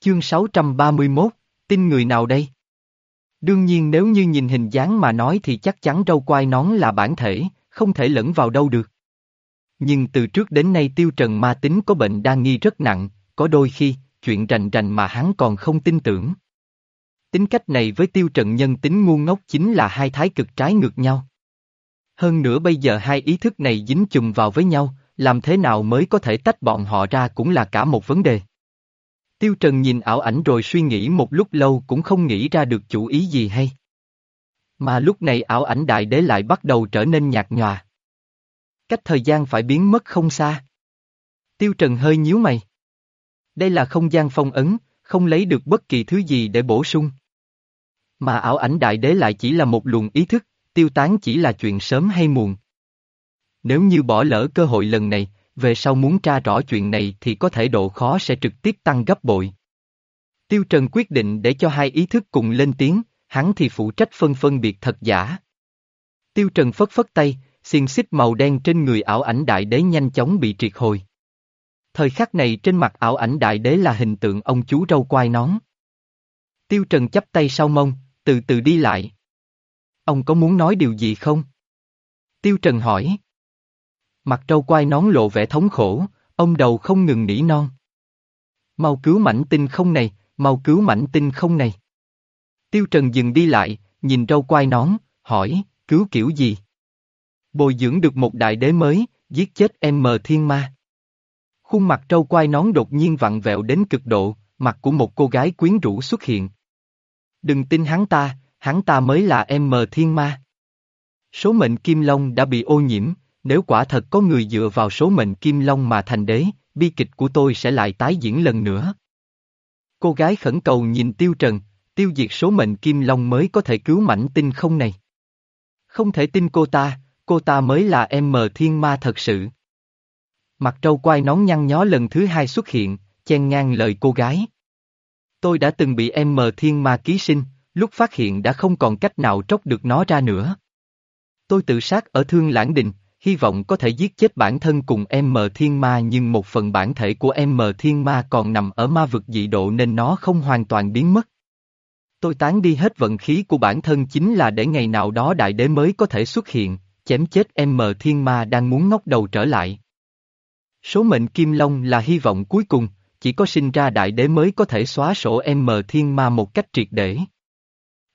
Chương 631, tin người nào đây? Đương nhiên nếu như nhìn hình dáng mà nói thì chắc chắn râu quai nón là bản thể, không thể lẫn vào đâu được. Nhưng từ trước đến nay tiêu trần ma tính có bệnh đa nghi rất nặng, có đôi khi, chuyện rành rành mà hắn còn không tin tưởng. Tính cách này với tiêu trần nhân tính ngu ngốc chính là hai thái cực trái ngược nhau. Hơn nữa bây giờ hai ý thức này dính chùm vào với nhau, làm thế nào mới có thể tách bọn họ ra cũng là cả một vấn đề. Tiêu Trần nhìn ảo ảnh rồi suy nghĩ một lúc lâu cũng không nghĩ ra được chủ ý gì hay. Mà lúc này ảo ảnh đại đế lại bắt đầu trở nên nhạt nhòa. Cách thời gian phải biến mất không xa. Tiêu Trần hơi nhíu mày. Đây là không gian phong ấn, không lấy được bất kỳ thứ gì để bổ sung. Mà ảo ảnh đại đế lại chỉ là một luồng ý thức, tiêu tán chỉ là chuyện sớm hay muộn. Nếu như bỏ lỡ cơ hội lần này, về sau muốn tra rõ chuyện này thì có thể độ khó sẽ trực tiếp tăng gấp bội. Tiêu Trần quyết định để cho hai ý thức cùng lên tiếng, hắn thì phụ trách phân phân biệt thật giả. Tiêu Trần phất phất tay, xiên xích màu đen trên người ảo ảnh đại đế nhanh chóng bị triệt hồi. Thời khắc này trên mặt ảo ảnh đại đế là hình tượng ông chú râu quai nón. Tiêu Trần chắp tay sau mông, từ từ đi lại. Ông có muốn nói điều gì không? Tiêu Trần hỏi. Mặt trâu quai nón lộ vẻ thống khổ, ông đầu không ngừng nỉ non. Mau cứu mảnh tinh không này, mau cứu mảnh tinh không này. Tiêu Trần dừng đi lại, nhìn trâu quai nón, hỏi, cứu kiểu gì? Bồi dưỡng được một đại đế mới, giết chết em mờ thiên ma. Khuôn mặt trâu quai nón đột nhiên vặn vẹo đến cực độ, mặt của một cô gái quyến rũ xuất hiện. Đừng tin hắn ta, hắn ta mới là em mờ thiên ma. Số mệnh Kim Long đã bị ô nhiễm, nếu quả thật có người dựa vào số mệnh Kim Long mà thành đế, bi kịch của tôi sẽ lại tái diễn lần nữa. Cô gái khẩn cầu nhìn Tiêu Trần, tiêu diệt số mệnh Kim Long mới có thể cứu mảnh tinh không này. Không thể tin cô ta, cô ta mới là em mờ thiên ma thật sự. Mặt trâu quai nón nhăn nhó lần thứ hai xuất hiện, chen ngang lời cô gái. Tôi đã từng bị em mờ thiên ma ký sinh, lúc phát hiện đã không còn cách nào tróc được nó ra nữa. Tôi tự sát ở Thương Lãng Đình, hy vọng có thể giết chết bản thân cùng em mờ thiên ma nhưng một phần bản thể của em mờ thiên ma còn nằm ở ma vực dị độ nên nó không hoàn toàn biến mất. Tôi tán đi hết vận khí của bản thân chính là để ngày nào đó đại đế mới có thể xuất hiện, chém chết em mờ thiên ma đang muốn ngóc đầu trở lại. Số mệnh Kim Long là hy vọng cuối cùng, chỉ có sinh ra đại đế mới có thể xóa sổ em mờ thiên ma một cách triệt để.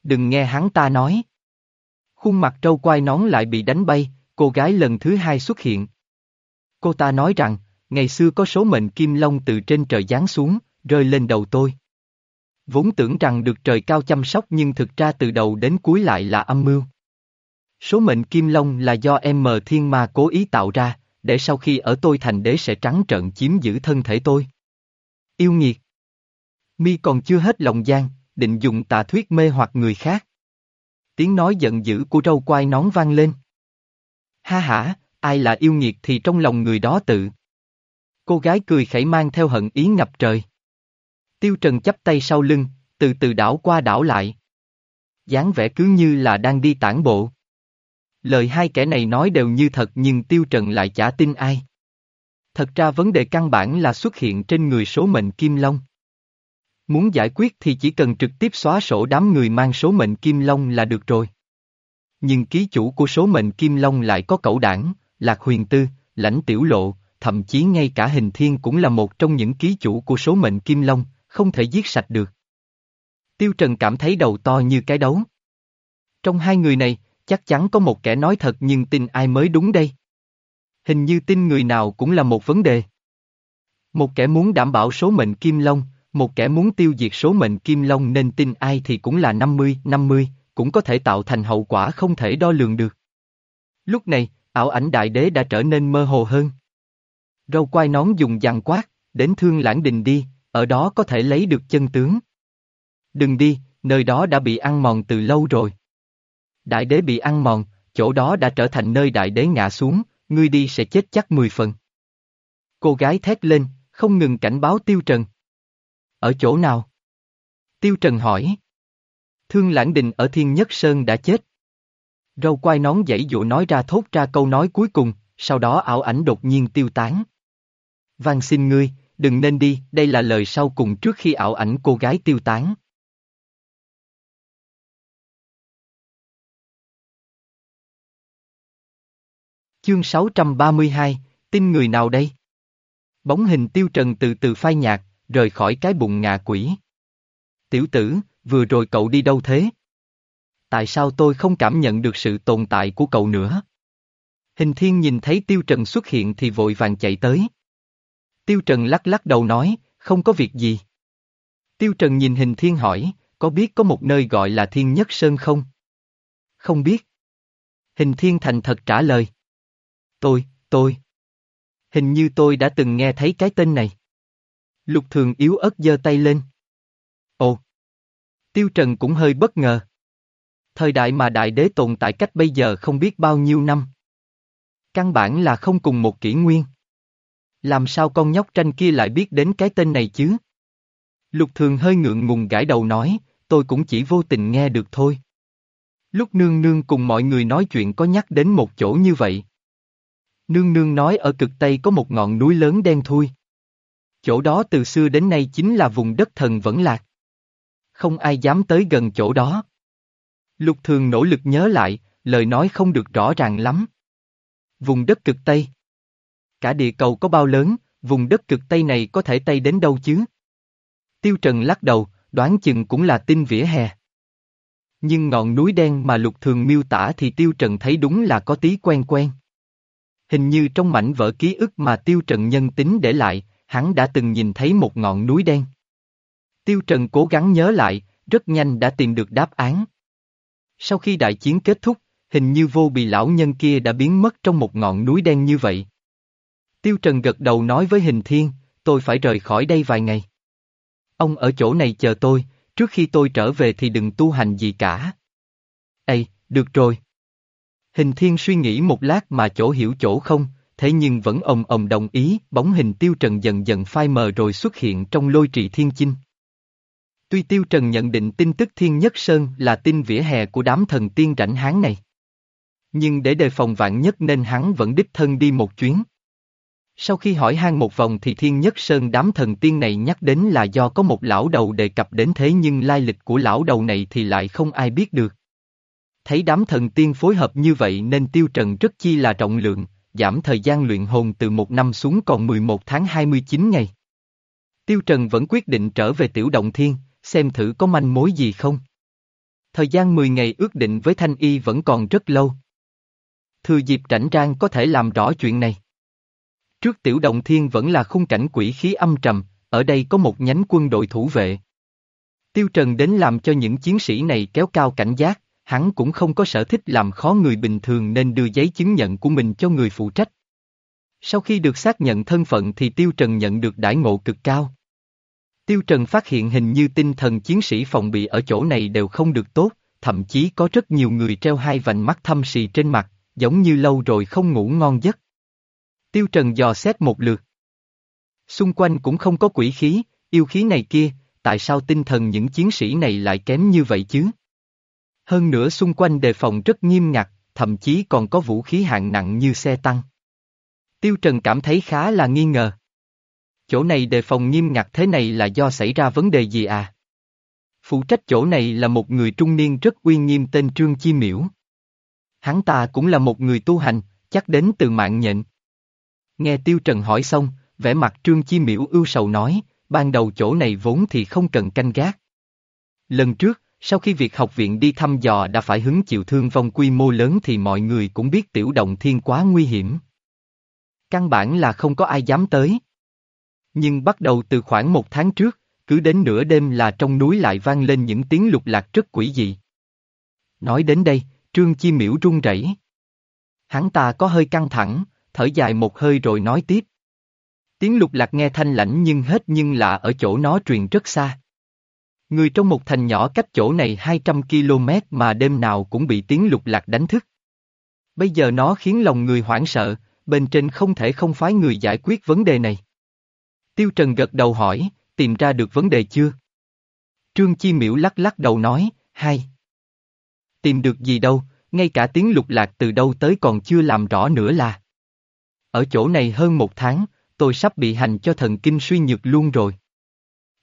Đừng nghe hắn ta nói. Khuôn mặt trâu quai nón lại bị đánh bay, cô gái lần thứ hai xuất hiện. Cô ta nói rằng, ngày xưa có số mệnh kim long từ trên trời giáng xuống, rơi lên đầu tôi. Vốn tưởng rằng được trời cao chăm sóc nhưng thực ra từ đầu đến cuối lại là âm mưu. Số mệnh kim long là do em mờ thiên ma cố ý tạo ra, để sau khi ở tôi thành đế sẽ trắng trợn chiếm giữ thân thể tôi. Yêu nghiệt. Mi còn chưa hết lòng gian, định dùng tà thuyết mê hoặc người khác. Tiếng nói giận dữ của râu quai nón vang lên. Ha hả, ai là yêu nghiệt thì trong lòng người đó tự. Cô gái cười khẩy mang theo hận ý ngập trời. Tiêu Trần chắp tay sau lưng, từ từ đảo qua đảo lại. dáng vẻ cứ như là đang đi tản bộ. Lời hai kẻ này nói đều như thật nhưng Tiêu Trần lại chả tin ai. Thật ra vấn đề căn bản là xuất hiện trên người số mệnh Kim Long. Muốn giải quyết thì chỉ cần trực tiếp xóa sổ đám người mang số mệnh Kim Long là được rồi. Nhưng ký chủ của số mệnh Kim Long lại có cẩu đảng, Lạc Huyền Tư, Lãnh Tiểu Lộ, thậm chí ngay cả Hình Thiên cũng là một trong những ký chủ của số mệnh Kim Long, không thể giết sạch được. Tiêu Trần cảm thấy đầu to như cái đấu. Trong hai người này, chắc chắn có một kẻ nói thật nhưng tin ai mới đúng đây. Hình như tin người nào cũng là một vấn đề. Một kẻ muốn đảm bảo số mệnh Kim Long, một kẻ muốn tiêu diệt số mệnh Kim Long nên tin ai thì cũng là 50-50, cũng có thể tạo thành hậu quả không thể đo lường được. Lúc này, ảo ảnh đại đế đã trở nên mơ hồ hơn. Râu quai nón dùng dằn quát, đến thương lãng đình đi, ở đó có thể lấy được chân tướng. Đừng đi, nơi đó đã bị ăn mòn từ lâu rồi. Đại đế bị ăn mòn, chỗ đó đã trở thành nơi đại đế ngã xuống, ngươi đi sẽ chết chắc mười phần. Cô gái thét lên, không ngừng cảnh báo Tiêu Trần. Ở chỗ nào? Tiêu Trần hỏi. Thương Lãng Đình ở Thiên Nhất Sơn đã chết. Râu quai nón dãy dụ nói ra thốt ra câu nói cuối cùng, sau đó ảo ảnh đột nhiên tiêu tán. Van xin ngươi, đừng nên đi, đây là lời sau cùng trước khi ảo ảnh cô gái tiêu tán. Chương 632, tin người nào đây? Bóng hình tiêu trần từ từ phai nhạt, rời khỏi cái bụng ngạ quỷ. Tiểu tử, vừa rồi cậu đi đâu thế? Tại sao tôi không cảm nhận được sự tồn tại của cậu nữa? Hình thiên nhìn thấy tiêu trần xuất hiện thì vội vàng chạy tới. Tiêu trần lắc lắc đầu nói, không có việc gì. Tiêu trần nhìn hình thiên hỏi, có biết có một nơi gọi là thiên nhất sơn không? Không biết. Hình thiên thành thật trả lời. Tôi, tôi. Hình như tôi đã từng nghe thấy cái tên này. Lục thường yếu ớt giơ tay lên. Tiêu Trần cũng hơi bất ngờ. Thời đại mà đại đế tồn tại cách bây giờ không biết bao nhiêu năm. Căn bản là không cùng một kỷ nguyên. Làm sao con nhóc tranh kia lại biết đến cái tên này chứ? Lục thường hơi ngượng ngùng gãi đầu nói, tôi cũng chỉ vô tình nghe được thôi. Lúc nương nương cùng mọi người nói chuyện có nhắc đến một chỗ như vậy. Nương nương nói ở cực Tây có một ngọn núi lớn đen thui. Chỗ đó từ xưa đến nay chính là vùng đất thần vẫn lạc. Không ai dám tới gần chỗ đó. Lục thường nỗ lực nhớ lại, lời nói không được rõ ràng lắm. Vùng đất cực Tây. Cả địa cầu có bao lớn, vùng đất cực Tây này có thể Tây đến đâu chứ? Tiêu Trần lắc đầu, đoán chừng cũng là tin vỉa hè. Nhưng ngọn núi đen mà lục thường miêu tả thì Tiêu Trần thấy đúng là có tí quen quen. Hình như trong mảnh vỡ ký ức mà Tiêu Trần nhân tính để lại, hắn đã từng nhìn thấy một ngọn núi đen. Tiêu Trần cố gắng nhớ lại, rất nhanh đã tìm được đáp án. Sau khi đại chiến kết thúc, hình như vô bị lão nhân kia đã biến mất trong một ngọn núi đen như vậy. Tiêu Trần gật đầu nói với hình thiên, tôi phải rời khỏi đây vài ngày. Ông ở chỗ này chờ tôi, trước khi tôi trở về thì đừng tu hành gì cả. Ê, được rồi. Hình thiên suy nghĩ một lát mà chỗ hiểu chỗ không, thế nhưng vẫn ồng ồng đồng ý, bóng hình tiêu trần dần dần phai mờ rồi xuất hiện trong lôi trì thiên chinh. Tuy tiêu trần nhận định tin tức thiên nhất sơn là tin vỉa hè của đám thần tiên rảnh hán này. Nhưng để đề phòng vạn nhất nên hắn vẫn đích thân đi một chuyến. Sau khi hỏi han một vòng thì thiên nhất sơn đám thần tiên này nhắc đến là do có một lão đầu đề cập đến thế nhưng lai lịch của lão đầu này thì lại không ai biết được. Thấy đám thần tiên phối hợp như vậy nên tiêu trần rất chi là trọng lượng, giảm thời gian luyện hồn từ một năm xuống còn 11 tháng 29 ngày. Tiêu Trần vẫn quyết định trở về tiểu động thiên, xem thử có manh mối gì không. Thời gian 10 ngày ước định với Thanh Y vẫn còn rất lâu. Thừa dịp rảnh rang có thể làm rõ chuyện này. Trước tiểu động thiên vẫn là khung cảnh quỷ khí âm trầm, ở đây có một nhánh quân đội thủ vệ. Tiêu Trần đến làm cho những chiến sĩ này kéo cao cảnh giác, hắn cũng không có sở thích làm khó người bình thường nên đưa giấy chứng nhận của mình cho người phụ trách. Sau khi được xác nhận thân phận thì Tiêu Trần nhận được đãi ngộ cực cao. Tiêu Trần phát hiện hình như tinh thần chiến sĩ phòng bị ở chỗ này đều không được tốt, thậm chí có rất nhiều người treo hai vành mắt thâm xì trên mặt, giống như lâu rồi không ngủ ngon giấc. Tiêu Trần dò xét một lượt. Xung quanh cũng không có quỷ khí, yêu khí này kia, tại sao tinh thần những chiến sĩ này lại kém như vậy chứ? Hơn nữa xung quanh đề phòng rất nghiêm ngặt, thậm chí còn có vũ khí hạng nặng như xe tăng. Tiêu Trần cảm thấy khá là nghi ngờ. Chỗ này đề phòng nghiêm ngặt thế này là do xảy ra vấn đề gì à? Phụ trách chỗ này là một người trung niên rất uy nghiêm tên Trương Chi Miễu. Hắn ta cũng là một người tu hành, chắc đến từ mạng nhện. Nghe Tiêu Trần hỏi xong, vẻ mặt Trương Chi Miễu ưu sầu nói, ban đầu chỗ này vốn thì không cần canh gác. Lần trước, sau khi việc học viện đi thăm dò đã phải hứng chịu thương vong quy mô lớn thì mọi người cũng biết tiểu động thiên quá nguy hiểm. Căn bản là không có ai dám tới. Nhưng bắt đầu từ khoảng một tháng trước, cứ đến nửa đêm là trong núi lại vang lên những tiếng lục lạc rất quỷ dị. Nói đến đây, Trương Chi Miễu run rẩy. Hắn ta có hơi căng thẳng, thở dài một hơi rồi nói tiếp. Tiếng lục lạc nghe thanh lãnh nhưng hết nhưng lạ ở chỗ nó truyền rất xa. Người trong một thành nhỏ cách chỗ này 200 km mà đêm nào cũng bị tiếng lục lạc đánh thức. Bây giờ nó khiến lòng người hoảng sợ, bên trên không thể không phái người giải quyết vấn đề này. Tiêu Trần gật đầu hỏi, tìm ra được vấn đề chưa? Trương Chi Miễu lắc lắc đầu nói, hai. Tìm được gì đâu, ngay cả tiếng lục lạc từ đâu tới còn chưa làm rõ nữa là. Ở chỗ này hơn một tháng, tôi sắp bị hành cho thần kinh suy nhược luôn rồi.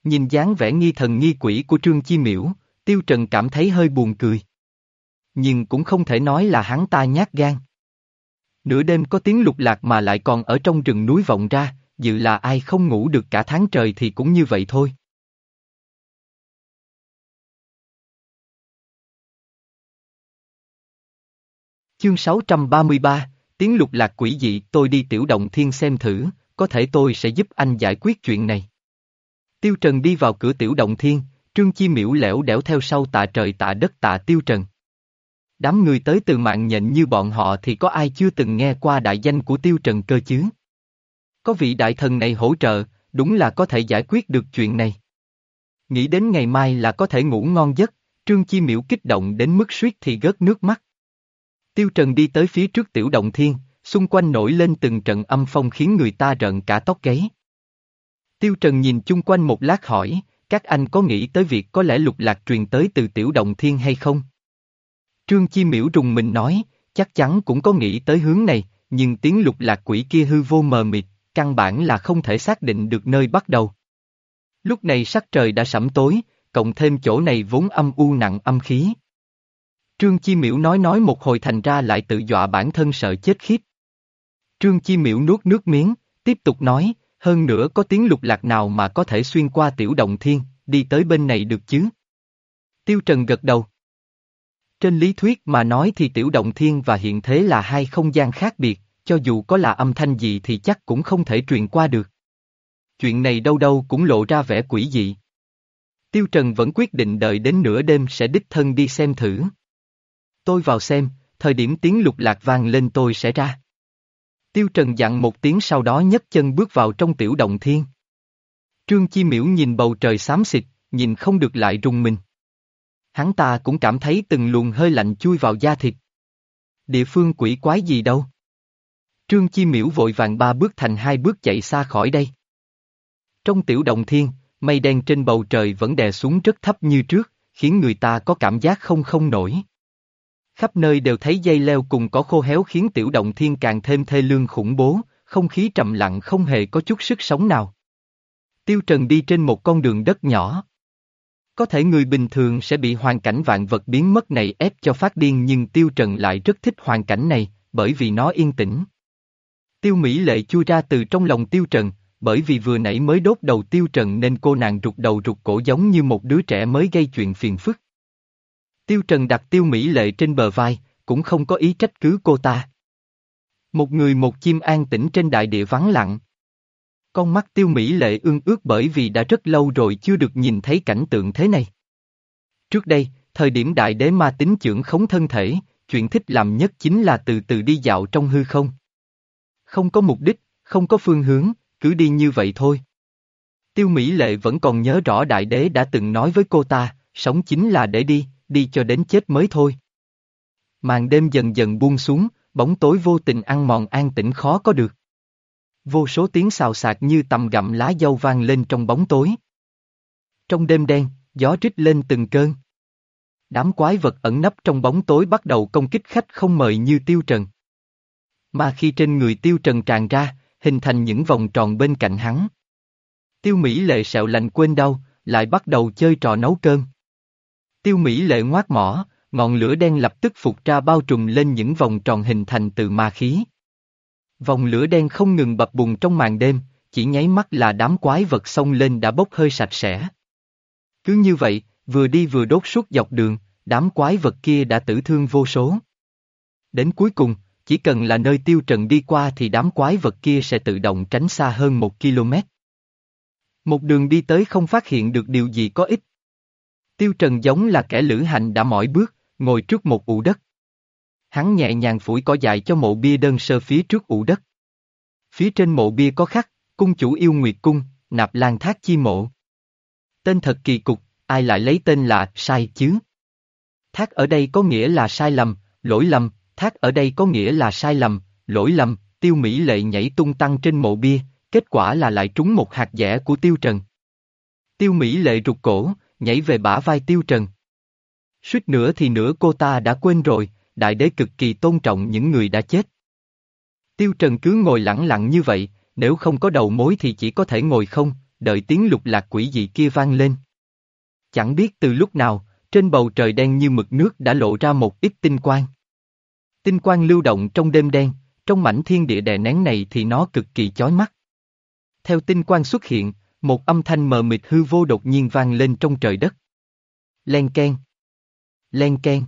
Nhìn dáng vẻ nghi thần nghi quỷ của Trương Chi Miễu, Tiêu Trần cảm thấy hơi buồn cười. Nhưng cũng không thể nói là hắn ta nhát gan. Nửa đêm có tiếng lục lạc mà lại còn ở trong rừng núi vọng ra, dự là ai không ngủ được cả tháng trời thì cũng như vậy thôi. Chương 633, tiếng lục lạc quỷ dị tôi đi tiểu động thiên xem thử, có thể tôi sẽ giúp anh giải quyết chuyện này. Tiêu Trần đi vào cửa tiểu động thiên, Trương Chi miễu lẻo đẻo theo sau tạ trời tạ đất tạ Tiêu Trần. Đám người tới từ mạng nhện như bọn họ thì có ai chưa từng nghe qua đại danh của Tiêu Trần cơ chứ? Có vị đại thần này hỗ trợ, đúng là có thể giải quyết được chuyện này. Nghĩ đến ngày mai là có thể ngủ ngon giấc, Trương Chi miễu kích động đến mức suýt thì gớt nước mắt. Tiêu Trần đi tới phía trước tiểu động thiên, xung quanh nổi lên từng trận âm phong khiến người ta rợn cả tóc gáy. Tiêu Trần nhìn chung quanh một lát hỏi, các anh có nghĩ tới việc có lẽ lục lạc truyền tới từ tiểu động thiên hay không? Trương Chi Miễu rùng mình nói, chắc chắn cũng có nghĩ tới hướng này, nhưng tiếng lục lạc quỷ kia hư vô mờ mịt, căn bản là không thể xác định được nơi bắt đầu. Lúc này sắc trời đã sẫm tối, cộng thêm chỗ này vốn âm u nặng âm khí. Trương Chi Miễu nói nói một hồi thành ra lại tự dọa bản thân sợ chết khiếp. Trương Chi Miễu nuốt nước miếng, tiếp tục nói, hơn nữa có tiếng lục lạc nào mà có thể xuyên qua tiểu động thiên, đi tới bên này được chứ? Tiêu Trần gật đầu. Trên lý thuyết mà nói thì tiểu động thiên và hiện thế là hai không gian khác biệt, cho dù có là âm thanh gì thì chắc cũng không thể truyền qua được. Chuyện này đâu đâu cũng lộ ra vẻ quỷ dị. Tiêu Trần vẫn quyết định đợi đến nửa đêm sẽ đích thân đi xem thử. Tôi vào xem, thời điểm tiếng lục lạc vang lên tôi sẽ ra. Tiêu Trần dặn một tiếng sau đó nhấc chân bước vào trong tiểu động thiên. Trương Chi Miễu nhìn bầu trời xám xịt, nhìn không được lại rung mình. Hắn ta cũng cảm thấy từng luồng hơi lạnh chui vào da thịt. Địa phương quỷ quái gì đâu. Trương Chi Miễu vội vàng ba bước thành hai bước chạy xa khỏi đây. Trong tiểu động thiên, mây đen trên bầu trời vẫn đè xuống rất thấp như trước, khiến người ta có cảm giác không không nổi. Khắp nơi đều thấy dây leo cùng có khô héo khiến tiểu động thiên càng thêm thê lương khủng bố, không khí trầm lặng không hề có chút sức sống nào. Tiêu Trần đi trên một con đường đất nhỏ. Có thể người bình thường sẽ bị hoàn cảnh vạn vật biến mất này ép cho phát điên nhưng Tiêu Trần lại rất thích hoàn cảnh này, bởi vì nó yên tĩnh. Tiêu Mỹ lệ chui ra từ trong lòng Tiêu Trần, bởi vì vừa nãy mới đốt đầu Tiêu Trần nên cô nàng rụt đầu rụt cổ giống như một đứa trẻ mới gây chuyện phiền phức. Tiêu Trần đặt tiêu mỹ lệ trên bờ vai, cũng không có ý trách cứ cô ta. Một người một chim an tĩnh trên đại địa vắng lặng. Con mắt tiêu mỹ lệ ương ước bởi vì đã rất lâu rồi chưa được nhìn thấy cảnh tượng thế này. Trước đây, thời điểm đại đế ma tính trưởng khống thân thể, chuyện thích làm nhất chính là từ từ đi dạo trong hư không. Không có mục đích, không có phương hướng, cứ đi như vậy thôi. Tiêu Mỹ Lệ vẫn còn nhớ rõ đại đế đã từng nói với cô ta, sống chính là để đi, đi cho đến chết mới thôi. Màn đêm dần dần buông xuống, bóng tối vô tình ăn mòn an tĩnh khó có được. Vô số tiếng xào xạc như tầm gặm lá dâu vang lên trong bóng tối. Trong đêm đen, gió rít lên từng cơn. Đám quái vật ẩn nấp trong bóng tối bắt đầu công kích khách không mời như tiêu trần. Mà khi trên người tiêu trần tràn ra, hình thành những vòng tròn bên cạnh hắn. Tiêu Mỹ lệ sẹo lành quên đau, lại bắt đầu chơi trò nấu cơm. Tiêu Mỹ lệ ngoát mỏ, ngọn lửa đen lập tức phục ra bao trùm lên những vòng tròn hình thành từ ma khí. Vòng lửa đen không ngừng bập bùng trong màn đêm, chỉ nháy mắt là đám quái vật xông lên đã bốc hơi sạch sẽ. Cứ như vậy, vừa đi vừa đốt suốt dọc đường, đám quái vật kia đã tử thương vô số. Đến cuối cùng, chỉ cần là nơi tiêu trần đi qua thì đám quái vật kia sẽ tự động tránh xa hơn một km. Một đường đi tới không phát hiện được điều gì có ích. Tiêu Trần giống là kẻ lữ hành đã mỏi bước, ngồi trước một ụ đất. Hắn nhẹ nhàng phủi cỏ dại cho mộ bia đơn sơ phía trước ụ đất. Phía trên mộ bia có khắc, cung chủ yêu nguyệt cung, nạp lan thác chi mộ. Tên thật kỳ cục, ai lại lấy tên là sai chứ? Thác ở đây có nghĩa là sai lầm, lỗi lầm, thác ở đây có nghĩa là sai lầm, lỗi lầm, tiêu mỹ lệ nhảy tung tăng trên mộ bia, kết quả là lại trúng một hạt dẻ của tiêu trần. Tiêu mỹ lệ rụt cổ, nhảy về bả vai tiêu trần. Suýt nữa thì nửa cô ta đã quên rồi, đại đế cực kỳ tôn trọng những người đã chết. Tiêu trần cứ ngồi lặng lặng như vậy, nếu không có đầu mối thì chỉ có thể ngồi không, đợi tiếng lục lạc quỷ dị kia vang lên. Chẳng biết từ lúc nào, trên bầu trời đen như mực nước đã lộ ra một ít tinh quang. Tinh quang lưu động trong đêm đen, trong mảnh thiên địa đè nén này thì nó cực kỳ chói mắt. Theo tinh quang xuất hiện, một âm thanh mờ mịt hư vô đột nhiên vang lên trong trời đất. Len keng. Len keng.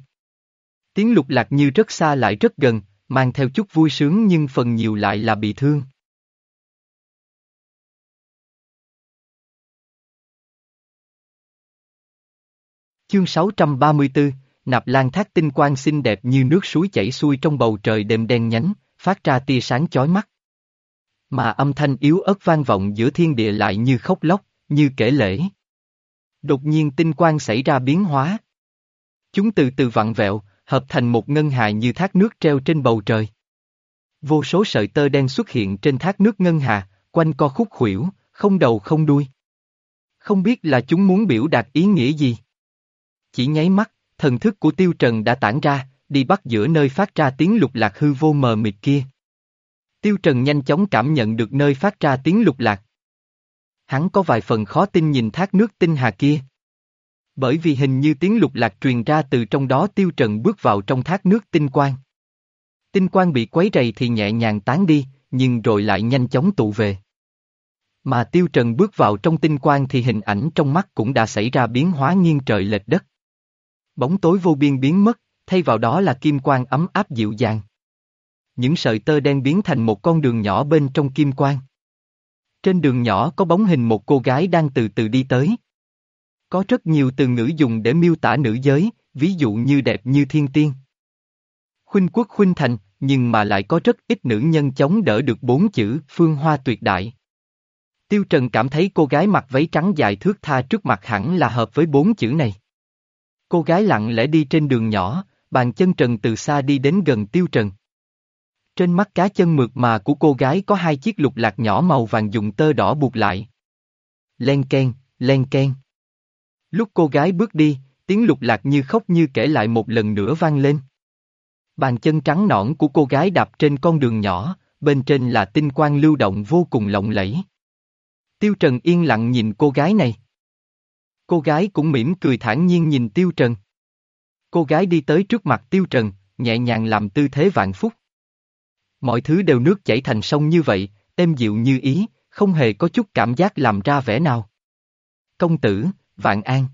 Tiếng lục lạc như rất xa lại rất gần, mang theo chút vui sướng nhưng phần nhiều lại là bị thương. Chương 634, Nạp Lan Thác tinh quang xinh đẹp như nước suối chảy xuôi trong bầu trời đêm đen nhánh, phát ra tia sáng chói mắt. Mà âm thanh yếu ớt vang vọng giữa thiên địa lại như khóc lóc, như kể lễ. Đột nhiên tinh quang xảy ra biến hóa. Chúng từ từ vặn vẹo, hợp thành một ngân hà như thác nước treo trên bầu trời. Vô số sợi tơ đen xuất hiện trên thác nước ngân hà, quanh co khúc khuỷu, không đầu không đuôi. Không biết là chúng muốn biểu đạt ý nghĩa gì. Chỉ nháy mắt, thần thức của Tiêu Trần đã tản ra, đi bắt giữa nơi phát ra tiếng lục lạc hư vô mờ mịt kia. Tiêu Trần nhanh chóng cảm nhận được nơi phát ra tiếng lục lạc. Hắn có vài phần khó tin nhìn thác nước tinh hà kia. Bởi vì hình như tiếng lục lạc truyền ra từ trong đó Tiêu Trần bước vào trong thác nước tinh quang. Tinh quang bị quấy rầy thì nhẹ nhàng tán đi, nhưng rồi lại nhanh chóng tụ về. Mà Tiêu Trần bước vào trong tinh quang thì hình ảnh trong mắt cũng đã xảy ra biến hóa nghiêng trời lệch đất. Bóng tối vô biên biến mất, thay vào đó là kim quang ấm áp dịu dàng. Những sợi tơ đen biến thành một con đường nhỏ bên trong kim quang. Trên đường nhỏ có bóng hình một cô gái đang từ từ đi tới. Có rất nhiều từ ngữ dùng để miêu tả nữ giới, ví dụ như đẹp như thiên tiên. Khuynh quốc khuynh thành, nhưng mà lại có rất ít nữ nhân chống đỡ được bốn chữ phương hoa tuyệt đại. Tiêu Trần cảm thấy cô gái mặc váy trắng dài thước tha trước mặt hẳn là hợp với bốn chữ này. Cô gái lặng lẽ đi trên đường nhỏ, bàn chân trần từ xa đi đến gần Tiêu Trần. Trên mắt cá chân mượt mà của cô gái có hai chiếc lục lạc nhỏ màu vàng dùng tơ đỏ buộc lại. Len ken, len ken. Lúc cô gái bước đi, tiếng lục lạc như khóc như kể lại một lần nữa vang lên. Bàn chân trắng nõn của cô gái đạp trên con đường nhỏ, bên trên là tinh quang lưu động vô cùng lộng lẫy. Tiêu Trần yên lặng nhìn cô gái này. Cô gái cũng mỉm cười thản nhiên nhìn Tiêu Trần. Cô gái đi tới trước mặt Tiêu Trần, nhẹ nhàng làm tư thế vạn phúc. Mọi thứ đều nước chảy thành sông như vậy, êm dịu như ý, không hề có chút cảm giác làm ra vẻ nào. Công tử, vạn an.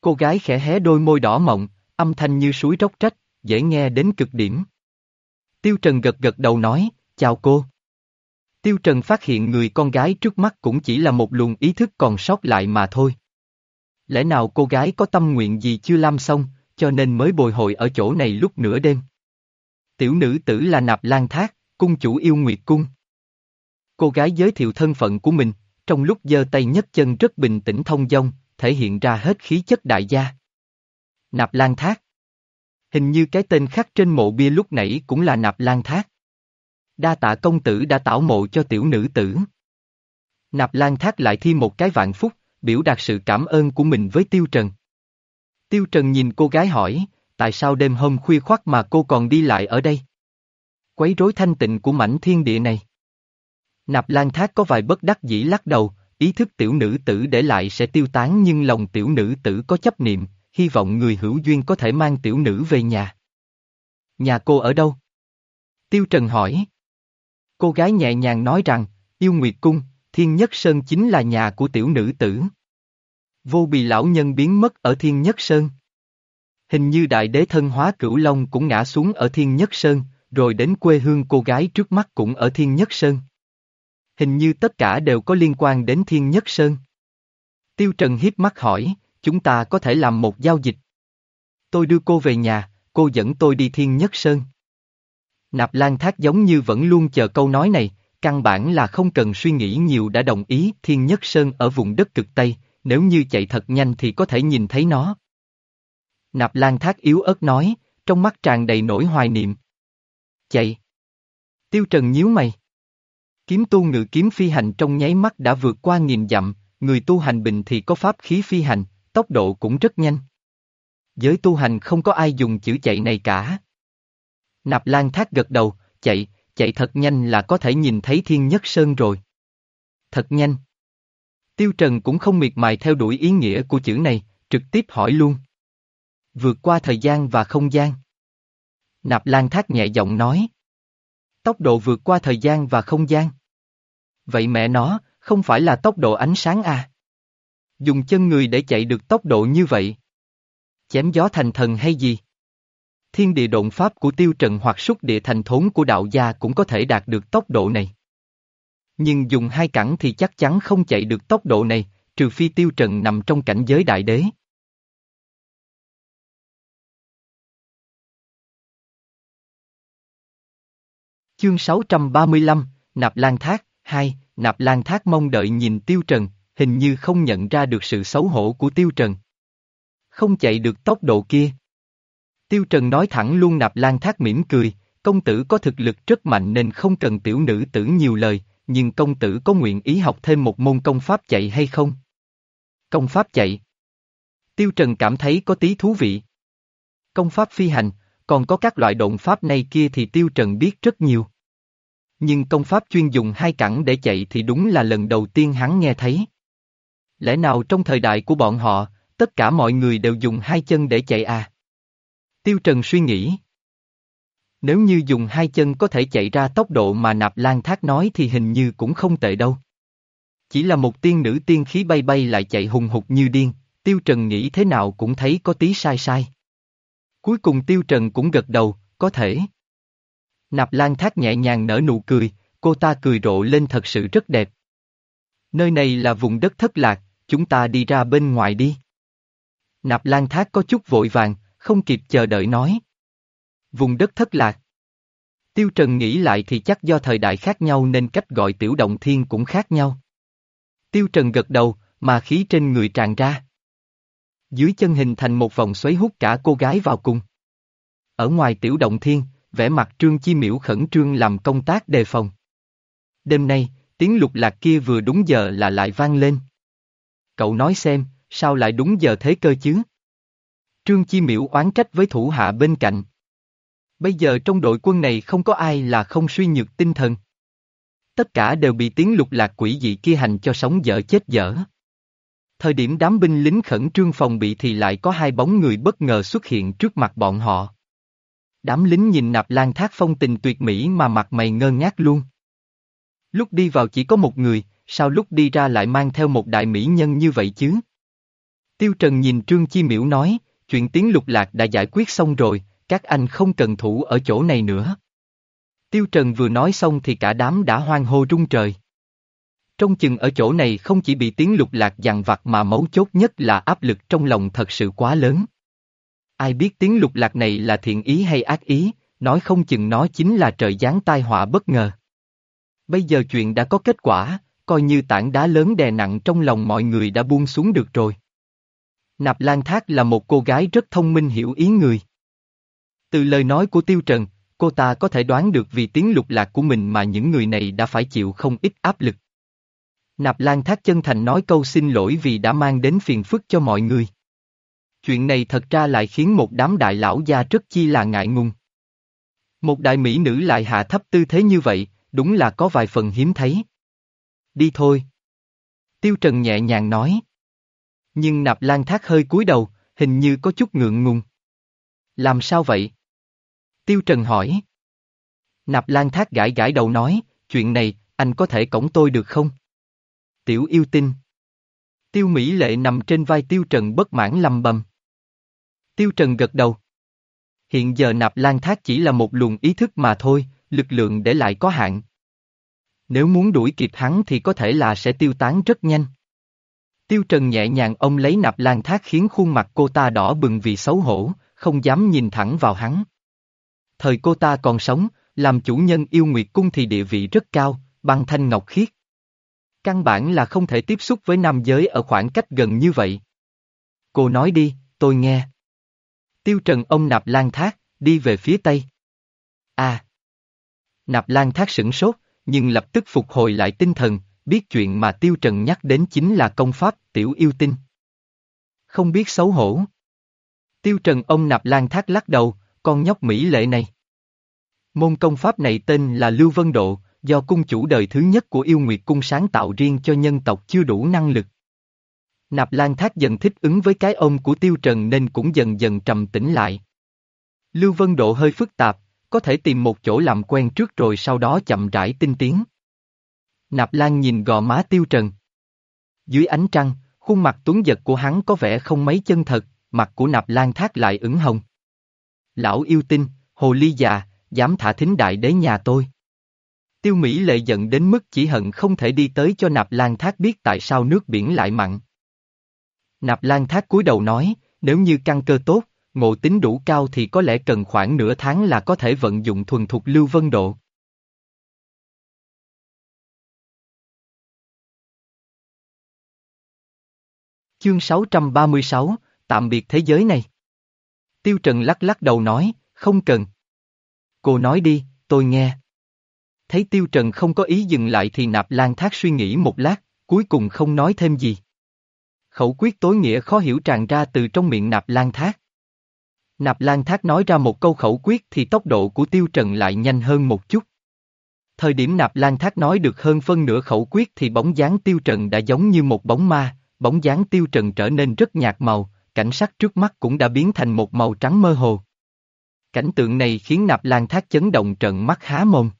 Cô gái khẽ hé đôi môi đỏ mọng, âm thanh như suối róc trách, dễ nghe đến cực điểm. Tiêu Trần gật gật đầu nói, chào cô. Tiêu Trần phát hiện người con gái trước mắt cũng chỉ là một luồng ý thức còn sót lại mà thôi. Lẽ nào cô gái có tâm nguyện gì chưa làm xong, cho nên mới bồi hồi ở chỗ này lúc nửa đêm. Tiểu nữ tử là Nạp Lan Thác, cung chủ yêu Nguyệt Cung. Cô gái giới thiệu thân phận của mình, trong lúc giơ tay nhấc chân rất bình tĩnh thông dong, thể hiện ra hết khí chất đại gia. Nạp Lan Thác. Hình như cái tên khắc trên mộ bia lúc nãy cũng là Nạp Lan Thác. Đa tạ công tử đã tảo mộ cho tiểu nữ tử. Nạp Lan Thác lại thi một cái vạn phúc, biểu đạt sự cảm ơn của mình với Tiêu Trần. Tiêu Trần nhìn cô gái hỏi, tại sao đêm hôm khuya khoắt mà cô còn đi lại ở đây? Quấy rối thanh tịnh của mảnh thiên địa này. Nạp Lan Thác có vài bất đắc dĩ lắc đầu, ý thức tiểu nữ tử để lại sẽ tiêu tán nhưng lòng tiểu nữ tử có chấp niệm, hy vọng người hữu duyên có thể mang tiểu nữ về nhà. Nhà cô ở đâu? Tiêu Trần hỏi. Cô gái nhẹ nhàng nói rằng, yêu Nguyệt Cung, Thiên Nhất Sơn chính là nhà của tiểu nữ tử. Vô bì lão nhân biến mất ở Thiên Nhất Sơn. Hình như đại đế thân hóa cửu long cũng ngã xuống ở Thiên Nhất Sơn, rồi đến quê hương cô gái trước mắt cũng ở Thiên Nhất Sơn. Hình như tất cả đều có liên quan đến Thiên Nhất Sơn. Tiêu Trần hiếp mắt hỏi, chúng ta có thể làm một giao dịch. Tôi đưa cô về nhà, cô dẫn tôi đi Thiên Nhất Sơn. Nạp Lan Thác giống như vẫn luôn chờ câu nói này, căn bản là không cần suy nghĩ nhiều đã đồng ý Thiên Nhất Sơn ở vùng đất cực Tây, nếu như chạy thật nhanh thì có thể nhìn thấy nó. Nạp Lan Thác yếu ớt nói, trong mắt tràn đầy nỗi hoài niệm. Chạy. Tiêu Trần nhíu mày. Kiếm tu ngự kiếm phi hành trong nháy mắt đã vượt qua nghìn dặm, người tu hành bình thì có pháp khí phi hành, tốc độ cũng rất nhanh. Giới tu hành không có ai dùng chữ chạy này cả. Nạp Lan Thác gật đầu, chạy, chạy thật nhanh là có thể nhìn thấy thiên nhất sơn rồi. Thật nhanh. Tiêu Trần cũng không miệt mài theo đuổi ý nghĩa của chữ này, trực tiếp hỏi luôn. Vượt qua thời gian và không gian. Nạp Lan Thác nhẹ giọng nói. Tốc độ vượt qua thời gian và không gian. Vậy mẹ nó, không phải là tốc độ ánh sáng à? Dùng chân người để chạy được tốc độ như vậy. Chém gió thành thần hay gì? Thiên địa động pháp của tiêu trần hoặc xúc địa thành thốn của đạo gia cũng có thể đạt được tốc độ này. Nhưng dùng hai cẳng thì chắc chắn không chạy được tốc độ này, trừ phi tiêu trần nằm trong cảnh giới đại đế. Chương 635, Nạp Lan Thác, 2, Nạp Lan Thác mong đợi nhìn Tiêu Trần, hình như không nhận ra được sự xấu hổ của Tiêu Trần. Không chạy được tốc độ kia. Tiêu Trần nói thẳng luôn Nạp Lan Thác mỉm cười, công tử có thực lực rất mạnh nên không cần tiểu nữ tử nhiều lời, nhưng công tử có nguyện ý học thêm một môn công pháp chạy hay không? Công pháp chạy. Tiêu Trần cảm thấy có tí thú vị. Công pháp phi hành, còn có các loại động pháp này kia thì Tiêu Trần biết rất nhiều. Nhưng công pháp chuyên dùng hai cẳng để chạy thì đúng là lần đầu tiên hắn nghe thấy. Lẽ nào trong thời đại của bọn họ, tất cả mọi người đều dùng hai chân để chạy à? Tiêu Trần suy nghĩ. Nếu như dùng hai chân có thể chạy ra tốc độ mà Nạp Lan Thác nói thì hình như cũng không tệ đâu. Chỉ là một tiên nữ tiên khí bay bay lại chạy hùng hục như điên, Tiêu Trần nghĩ thế nào cũng thấy có tí sai sai. Cuối cùng Tiêu Trần cũng gật đầu, có thể. Nạp Lan Thác nhẹ nhàng nở nụ cười, cô ta cười rộ lên thật sự rất đẹp. Nơi này là vùng đất thất lạc, chúng ta đi ra bên ngoài đi. Nạp Lan Thác có chút vội vàng, không kịp chờ đợi nói. Vùng đất thất lạc. Tiêu Trần nghĩ lại thì chắc do thời đại khác nhau nên cách gọi tiểu động thiên cũng khác nhau. Tiêu Trần gật đầu, mà khí trên người tràn ra. Dưới chân hình thành một vòng xoáy hút cả cô gái vào cùng. Ở ngoài tiểu động thiên, vẻ mặt Trương Chi Miễu khẩn trương làm công tác đề phòng. Đêm nay, tiếng lục lạc kia vừa đúng giờ là lại vang lên. Cậu nói xem, sao lại đúng giờ thế cơ chứ? Trương Chi Miễu oán trách với thủ hạ bên cạnh. Bây giờ trong đội quân này không có ai là không suy nhược tinh thần. Tất cả đều bị tiếng lục lạc quỷ dị kia hành cho sống dở chết dở. Thời điểm đám binh lính khẩn trương phòng bị thì lại có hai bóng người bất ngờ xuất hiện trước mặt bọn họ. Đám lính nhìn nạp lan thác phong tình tuyệt mỹ mà mặt mày ngơ ngác luôn. Lúc đi vào chỉ có một người, sao lúc đi ra lại mang theo một đại mỹ nhân như vậy chứ? Tiêu Trần nhìn Trương Chi Miễu nói, chuyện tiếng lục lạc đã giải quyết xong rồi, các anh không cần thủ ở chỗ này nữa. Tiêu Trần vừa nói xong thì cả đám đã hoang hô rung trời. Trong chừng ở chỗ này không chỉ bị tiếng lục lạc dằn vặt mà mấu chốt nhất là áp lực trong lòng thật sự quá lớn. Ai biết tiếng lục lạc này là thiện ý hay ác ý, nói không chừng nó chính là trời giáng tai họa bất ngờ. Bây giờ chuyện đã có kết quả, coi như tảng đá lớn đè nặng trong lòng mọi người đã buông xuống được rồi. Nạp Lan Thác là một cô gái rất thông minh hiểu ý người. Từ lời nói của Tiêu Trần, cô ta có thể đoán được vì tiếng lục lạc của mình mà những người này đã phải chịu không ít áp lực. Nạp Lan Thác chân thành nói câu xin lỗi vì đã mang đến phiền phức cho mọi người. Chuyện này thật ra lại khiến một đám đại lão gia rất chi là ngại ngùng. Một đại mỹ nữ lại hạ thấp tư thế như vậy, đúng là có vài phần hiếm thấy. Đi thôi. Tiêu Trần nhẹ nhàng nói. Nhưng Nạp Lan Thác hơi cúi đầu, hình như có chút ngượng ngùng. Làm sao vậy? Tiêu Trần hỏi. Nạp Lan Thác gãi gãi đầu nói, chuyện này, anh có thể cổng tôi được không? Tiểu yêu tinh. Tiêu Mỹ Lệ nằm trên vai Tiêu Trần bất mãn lầm bầm. Tiêu Trần gật đầu. Hiện giờ Nạp Lan Thác chỉ là một luồng ý thức mà thôi, lực lượng để lại có hạn. Nếu muốn đuổi kịp hắn thì có thể là sẽ tiêu tán rất nhanh. Tiêu Trần nhẹ nhàng ông lấy Nạp Lan Thác khiến khuôn mặt cô ta đỏ bừng vì xấu hổ, không dám nhìn thẳng vào hắn. Thời cô ta còn sống, làm chủ nhân yêu Nguyệt Cung thì địa vị rất cao, băng thanh ngọc khiết. Căn bản là không thể tiếp xúc với nam giới ở khoảng cách gần như vậy. Cô nói đi, tôi nghe. Tiêu Trần ông Nạp Lan Thác, đi về phía Tây. À! Nạp Lan Thác sửng sốt, nhưng lập tức phục hồi lại tinh thần, biết chuyện mà Tiêu Trần nhắc đến chính là công pháp tiểu yêu tinh. Không biết xấu hổ. Tiêu Trần ông Nạp Lan Thác lắc đầu, con nhóc Mỹ lệ này. Môn công pháp này tên là Lưu Vân Độ, do cung chủ đời thứ nhất của yêu nguyệt cung sáng tạo riêng cho nhân tộc chưa đủ năng lực. Nạp Lan Thác dần thích ứng với cái ông của Tiêu Trần nên cũng dần dần trầm tĩnh lại. Lưu Vân Độ hơi phức tạp, có thể tìm một chỗ làm quen trước rồi sau đó chậm rãi tinh tiến. Nạp Lan nhìn gò má Tiêu Trần. Dưới ánh trăng, khuôn mặt tuấn giật của hắn có vẻ không mấy chân thật, mặt của Nạp Lan Thác lại ửng hồng. Lão yêu tinh, hồ ly già, dám thả thính đại đế nhà tôi. Tiêu Mỹ lệ giận đến mức chỉ hận không thể đi tới cho Nạp Lan Thác biết tại sao nước biển lại mặn. Nạp Lan Thác cúi đầu nói, nếu như căn cơ tốt, ngộ tính đủ cao thì có lẽ cần khoảng nửa tháng là có thể vận dụng thuần thục lưu vân độ. Chương 636, tạm biệt thế giới này. Tiêu Trần lắc lắc đầu nói, không cần. Cô nói đi, tôi nghe. Thấy Tiêu Trần không có ý dừng lại thì Nạp Lan Thác suy nghĩ một lát, cuối cùng không nói thêm gì. Khẩu quyết tối nghĩa khó hiểu tràn ra từ trong miệng Nạp Lan Thác. Nạp Lan Thác nói ra một câu khẩu quyết thì tốc độ của Tiêu Trần lại nhanh hơn một chút. Thời điểm Nạp Lan Thác nói được hơn phân nửa khẩu quyết thì bóng dáng Tiêu Trần đã giống như một bóng ma, bóng dáng Tiêu Trần trở nên rất nhạt màu, cảnh sắc trước mắt cũng đã biến thành một màu trắng mơ hồ. Cảnh tượng này khiến Nạp Lan Thác chấn động trận mắt há mồm.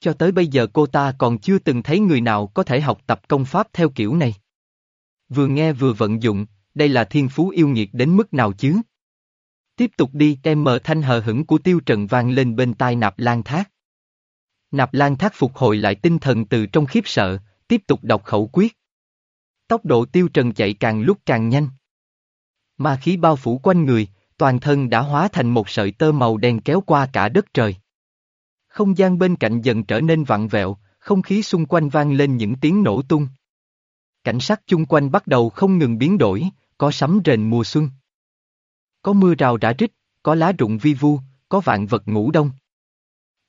Cho tới bây giờ cô ta còn chưa từng thấy người nào có thể học tập công pháp theo kiểu này. Vừa nghe vừa vận dụng, đây là thiên phú yêu nghiệt đến mức nào chứ? Tiếp tục đi, em mờ thanh hờ hững của tiêu trần vang lên bên tai nạp lan thác. Nạp lan thác phục hồi lại tinh thần từ trong khiếp sợ, tiếp tục đọc khẩu quyết. Tốc độ tiêu trần chạy càng lúc càng nhanh. Ma khí bao phủ quanh người, toàn thân đã hóa thành một sợi tơ màu đen kéo qua cả đất trời. Không gian bên cạnh dần trở nên vặn vẹo, không khí xung quanh vang lên những tiếng nổ tung. Cảnh sắc chung quanh bắt đầu không ngừng biến đổi, có sấm rền mùa xuân. Có mưa rào rã rít, có lá rụng vi vu, có vạn vật ngủ đông.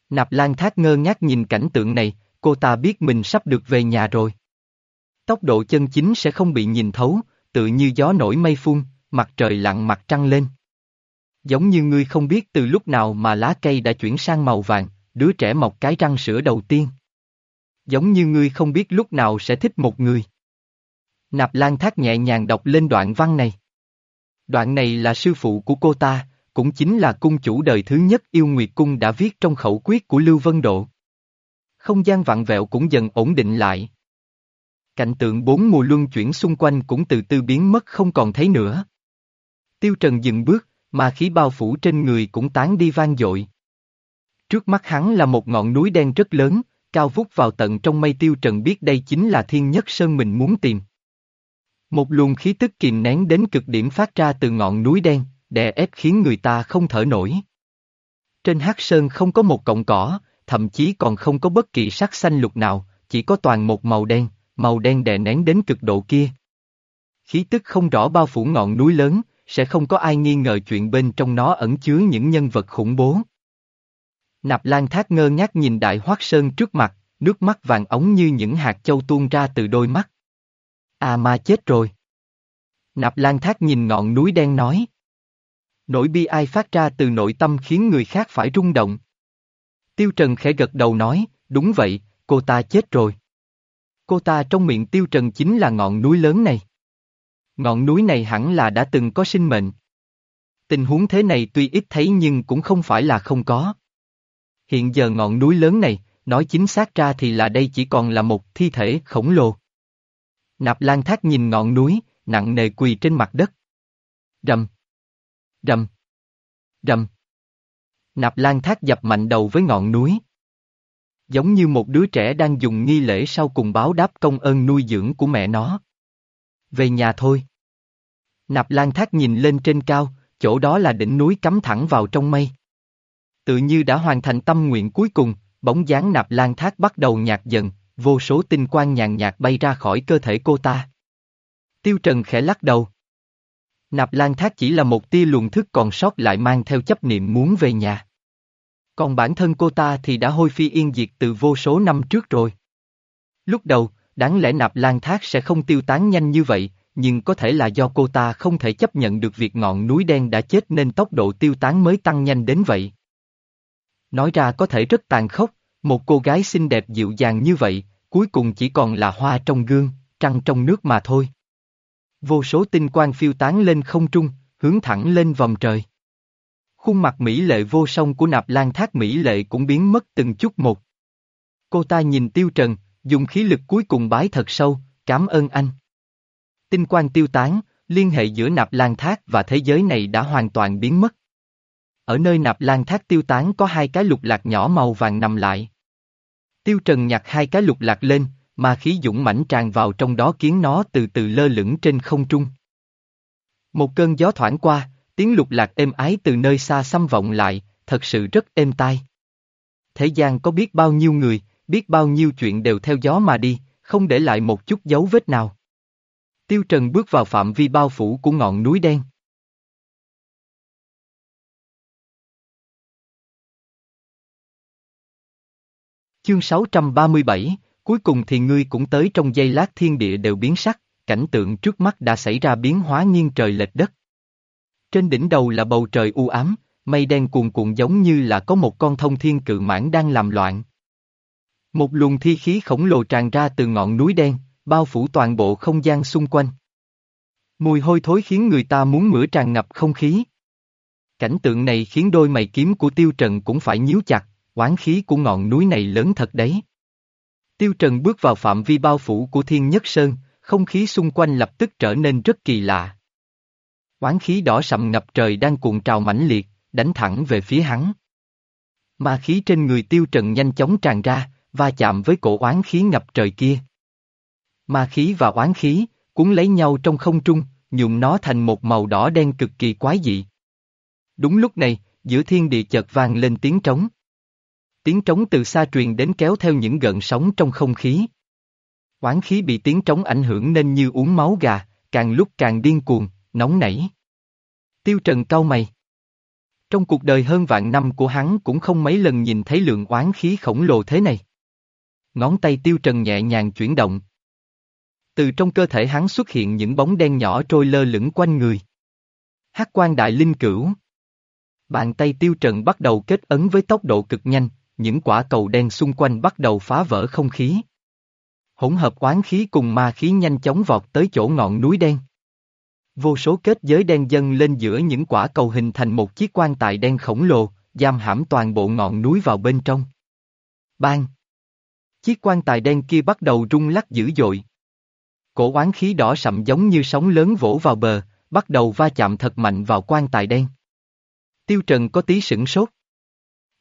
Nạp Lan Thác ngơ ngác nhìn cảnh tượng này, cô ta biết mình sắp được về nhà rồi. Tốc độ chân chính sẽ không bị nhìn thấu, tự như gió nổi mây phun, mặt trời lặn mặt trăng lên. Giống như ngươi không biết từ lúc nào mà lá cây đã chuyển sang màu vàng, đứa trẻ mọc cái răng sữa đầu tiên. Giống như ngươi không biết lúc nào sẽ thích một người. Nạp Lan Thác nhẹ nhàng đọc lên đoạn văn này. Đoạn này là sư phụ của cô ta, cũng chính là cung chủ đời thứ nhất yêu Nguyệt Cung đã viết trong khẩu quyết của Lưu Vân Độ. Không gian vặn vẹo cũng dần ổn định lại. Cảnh tượng bốn mùa luân chuyển xung quanh cũng từ từ biến mất không còn thấy nữa. Tiêu Trần dừng bước, mà khí bao phủ trên người cũng tán đi vang dội. Trước mắt hắn là một ngọn núi đen rất lớn, cao vút vào tận trong mây Tiêu Trần biết đây chính là thiên nhất sơn mình muốn tìm. Một luồng khí tức kìm nén đến cực điểm phát ra từ ngọn núi đen, đè ép khiến người ta không thở nổi. Trên hắc sơn không có một cọng cỏ, thậm chí còn không có bất kỳ sắc xanh lục nào, chỉ có toàn một màu đen, màu đen đè nén đến cực độ kia. Khí tức không rõ bao phủ ngọn núi lớn, sẽ không có ai nghi ngờ chuyện bên trong nó ẩn chứa những nhân vật khủng bố. Nạp Lan Thác ngơ ngác nhìn Đại Hoác Sơn trước mặt, nước mắt vàng ống như những hạt châu tuôn ra từ đôi mắt. À ma chết rồi. Nạp Lan Thác nhìn ngọn núi đen nói. Nỗi bi ai phát ra từ nội tâm khiến người khác phải rung động. Tiêu Trần khẽ gật đầu nói, đúng vậy, cô ta chết rồi. Cô ta trong miệng Tiêu Trần chính là ngọn núi lớn này. Ngọn núi này hẳn là đã từng có sinh mệnh. Tình huống thế này tuy ít thấy nhưng cũng không phải là không có. Hiện giờ ngọn núi lớn này, nói chính xác ra thì là đây chỉ còn là một thi thể khổng lồ. Nạp Lan Thác nhìn ngọn núi, nặng nề quỳ trên mặt đất. Rầm. Rầm. Rầm. Nạp Lan Thác dập mạnh đầu với ngọn núi. Giống như một đứa trẻ đang dùng nghi lễ sau cùng báo đáp công ơn nuôi dưỡng của mẹ nó. Về nhà thôi. Nạp Lan Thác nhìn lên trên cao, chỗ đó là đỉnh núi cắm thẳng vào trong mây. Tự như đã hoàn thành tâm nguyện cuối cùng, bóng dáng Nạp Lan Thác bắt đầu nhạt dần, vô số tinh quang nhàn nhạt bay ra khỏi cơ thể cô ta. Tiêu Trần khẽ lắc đầu. Nạp Lan Thác chỉ là một tia luồng thức còn sót lại mang theo chấp niệm muốn về nhà. Còn bản thân cô ta thì đã hôi phi yên diệt từ vô số năm trước rồi. Lúc đầu, đáng lẽ Nạp Lan Thác sẽ không tiêu tán nhanh như vậy, nhưng có thể là do cô ta không thể chấp nhận được việc ngọn núi đen đã chết nên tốc độ tiêu tán mới tăng nhanh đến vậy. Nói ra có thể rất tàn khốc, một cô gái xinh đẹp dịu dàng như vậy, cuối cùng chỉ còn là hoa trong gương, trăng trong nước mà thôi. Vô số tinh quang phiêu tán lên không trung, hướng thẳng lên vòng trời. Khuôn mặt mỹ lệ vô song của nạp lan thác mỹ lệ cũng biến mất từng chút một. Cô ta nhìn tiêu trần, dùng khí lực cuối cùng bái thật sâu, cảm ơn anh. Tinh quang tiêu tán, liên hệ giữa nạp lan thác và thế giới này đã hoàn toàn biến mất. Ở nơi nạp lan thác tiêu tán có hai cái lục lạc nhỏ màu vàng nằm lại. Tiêu Trần nhặt hai cái lục lạc lên, mà khí dũng mãnh tràn vào trong đó khiến nó từ từ lơ lửng trên không trung. Một cơn gió thoảng qua, tiếng lục lạc êm ái từ nơi xa xăm vọng lại, thật sự rất êm tai. Thế gian có biết bao nhiêu người, biết bao nhiêu chuyện đều theo gió mà đi, không để lại một chút dấu vết nào. Tiêu Trần bước vào phạm vi bao phủ của ngọn núi đen. Chương 637, cuối cùng thì ngươi cũng tới trong giây lát thiên địa đều biến sắc, cảnh tượng trước mắt đã xảy ra biến hóa nghiêng trời lệch đất. Trên đỉnh đầu là bầu trời u ám, mây đen cuồn cuộn giống như là có một con thông thiên cự mãn đang làm loạn. Một luồng thi khí khổng lồ tràn ra từ ngọn núi đen, bao phủ toàn bộ không gian xung quanh. Mùi hôi thối khiến người ta muốn mửa tràn ngập không khí. Cảnh tượng này khiến đôi mày kiếm của Tiêu Trần cũng phải nhíu chặt, oán khí của ngọn núi này lớn thật đấy. Tiêu Trần bước vào phạm vi bao phủ của Thiên Nhất Sơn, không khí xung quanh lập tức trở nên rất kỳ lạ. Oán khí đỏ sậm ngập trời đang cuồn trào mãnh liệt, đánh thẳng về phía hắn. Ma khí trên người Tiêu Trần nhanh chóng tràn ra, va chạm với cổ oán khí ngập trời kia. Ma khí và oán khí, cuốn lấy nhau trong không trung, nhuộm nó thành một màu đỏ đen cực kỳ quái dị. Đúng lúc này, giữa thiên địa chợt vang lên tiếng trống. Tiếng trống từ xa truyền đến kéo theo những gợn sóng trong không khí. Oán khí bị tiếng trống ảnh hưởng nên như uống máu gà, càng lúc càng điên cuồng, nóng nảy. Tiêu Trần cau mày. Trong cuộc đời hơn vạn năm của hắn cũng không mấy lần nhìn thấy lượng oán khí khổng lồ thế này. Ngón tay Tiêu Trần nhẹ nhàng chuyển động. Từ trong cơ thể hắn xuất hiện những bóng đen nhỏ trôi lơ lửng quanh người. Hát quan đại linh cửu. Bàn tay Tiêu Trần bắt đầu kết ấn với tốc độ cực nhanh, những quả cầu đen xung quanh bắt đầu phá vỡ không khí. Hỗn hợp oán khí cùng ma khí nhanh chóng vọt tới chỗ ngọn núi đen. Vô số kết giới đen dâng lên giữa những quả cầu hình thành một chiếc quan tài đen khổng lồ, giam hãm toàn bộ ngọn núi vào bên trong. Bang! Chiếc quan tài đen kia bắt đầu rung lắc dữ dội. Cổ oán khí đỏ sậm giống như sóng lớn vỗ vào bờ, bắt đầu va chạm thật mạnh vào quan tài đen. Tiêu Trần có tí sửng sốt.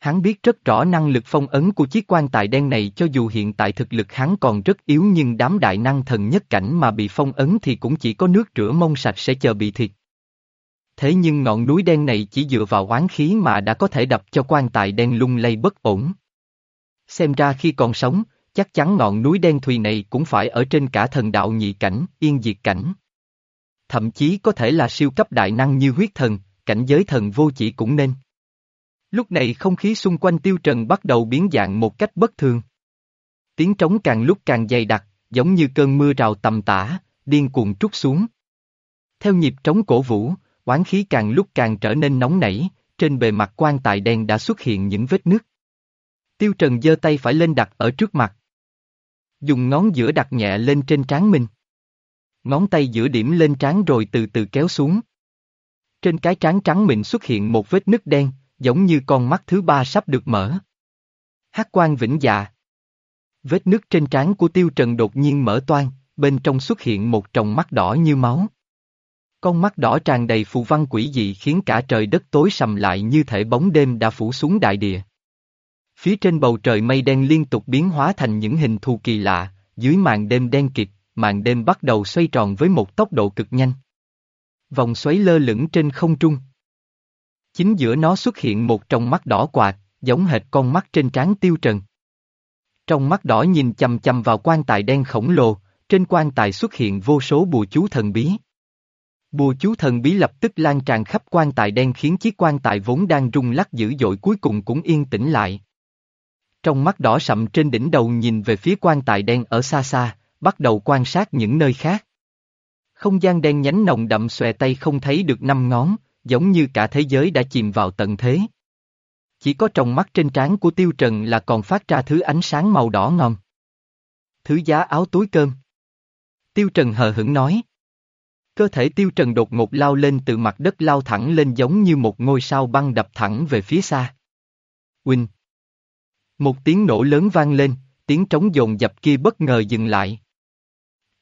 Hắn biết rất rõ năng lực phong ấn của chiếc quan tài đen này cho dù hiện tại thực lực hắn còn rất yếu nhưng đám đại năng thần nhất cảnh mà bị phong ấn thì cũng chỉ có nước rửa mông sạch sẽ chờ bị thịt. Thế nhưng ngọn núi đen này chỉ dựa vào oán khí mà đã có thể đập cho quan tài đen lung lay bất ổn. Xem ra khi còn sống, chắc chắn ngọn núi đen thùy này cũng phải ở trên cả thần đạo nhị cảnh, yên diệt cảnh. Thậm chí có thể là siêu cấp đại năng như huyết thần, cảnh giới thần vô chỉ cũng nên. Lúc này không khí xung quanh tiêu trần bắt đầu biến dạng một cách bất thường. Tiếng trống càng lúc càng dày đặc, giống như cơn mưa rào tầm tã, điên cuồng trút xuống. Theo nhịp trống cổ vũ, oán khí càng lúc càng trở nên nóng nảy, trên bề mặt quan tài đen đã xuất hiện những vết nứt. Tiêu Trần giơ tay phải lên đặt ở trước mặt. Dùng ngón giữa đặt nhẹ lên trên trán mình. Ngón tay giữa điểm lên trán rồi từ từ kéo xuống. Trên cái trán trắng mình xuất hiện một vết nứt đen, giống như con mắt thứ ba sắp được mở. Hát quan vĩnh dạ. Vết nước trên trán của Tiêu Trần đột nhiên mở toan, bên trong xuất hiện một tròng mắt đỏ như máu. Con mắt đỏ tràn đầy phù văn quỷ dị khiến cả trời đất tối sầm lại như thể bóng đêm đã phủ xuống đại địa. Phía trên bầu trời mây đen liên tục biến hóa thành những hình thù kỳ lạ, dưới màn đêm đen kịt, màn đêm bắt đầu xoay tròn với một tốc độ cực nhanh. Vòng xoáy lơ lửng trên không trung. Chính giữa nó xuất hiện một trong mắt đỏ quạt, giống hệt con mắt trên trán tiêu trần. Trong mắt đỏ nhìn chầm chầm vào quan tài đen khổng lồ, trên quan tài xuất hiện vô số bùa chú thần bí. Bùa chú thần bí lập tức lan tràn khắp quan tài đen khiến chiếc quan tài vốn đang rung lắc dữ dội cuối cùng cũng yên tĩnh lại. Trong mắt đỏ sậm trên đỉnh đầu nhìn về phía quan tài đen ở xa xa, bắt đầu quan sát những nơi khác. Không gian đen nhánh nồng đậm xòe tay không thấy được năm ngón, giống như cả thế giới đã chìm vào tận thế. Chỉ có trong mắt trên trán của Tiêu Trần là còn phát ra thứ ánh sáng màu đỏ ngòm. Thứ giá áo túi cơm. Tiêu Trần hờ hững nói. Cơ thể Tiêu Trần đột ngột lao lên từ mặt đất lao thẳng lên giống như một ngôi sao băng đập thẳng về phía xa. Quỳnh. Một tiếng nổ lớn vang lên, tiếng trống dồn dập kia bất ngờ dừng lại.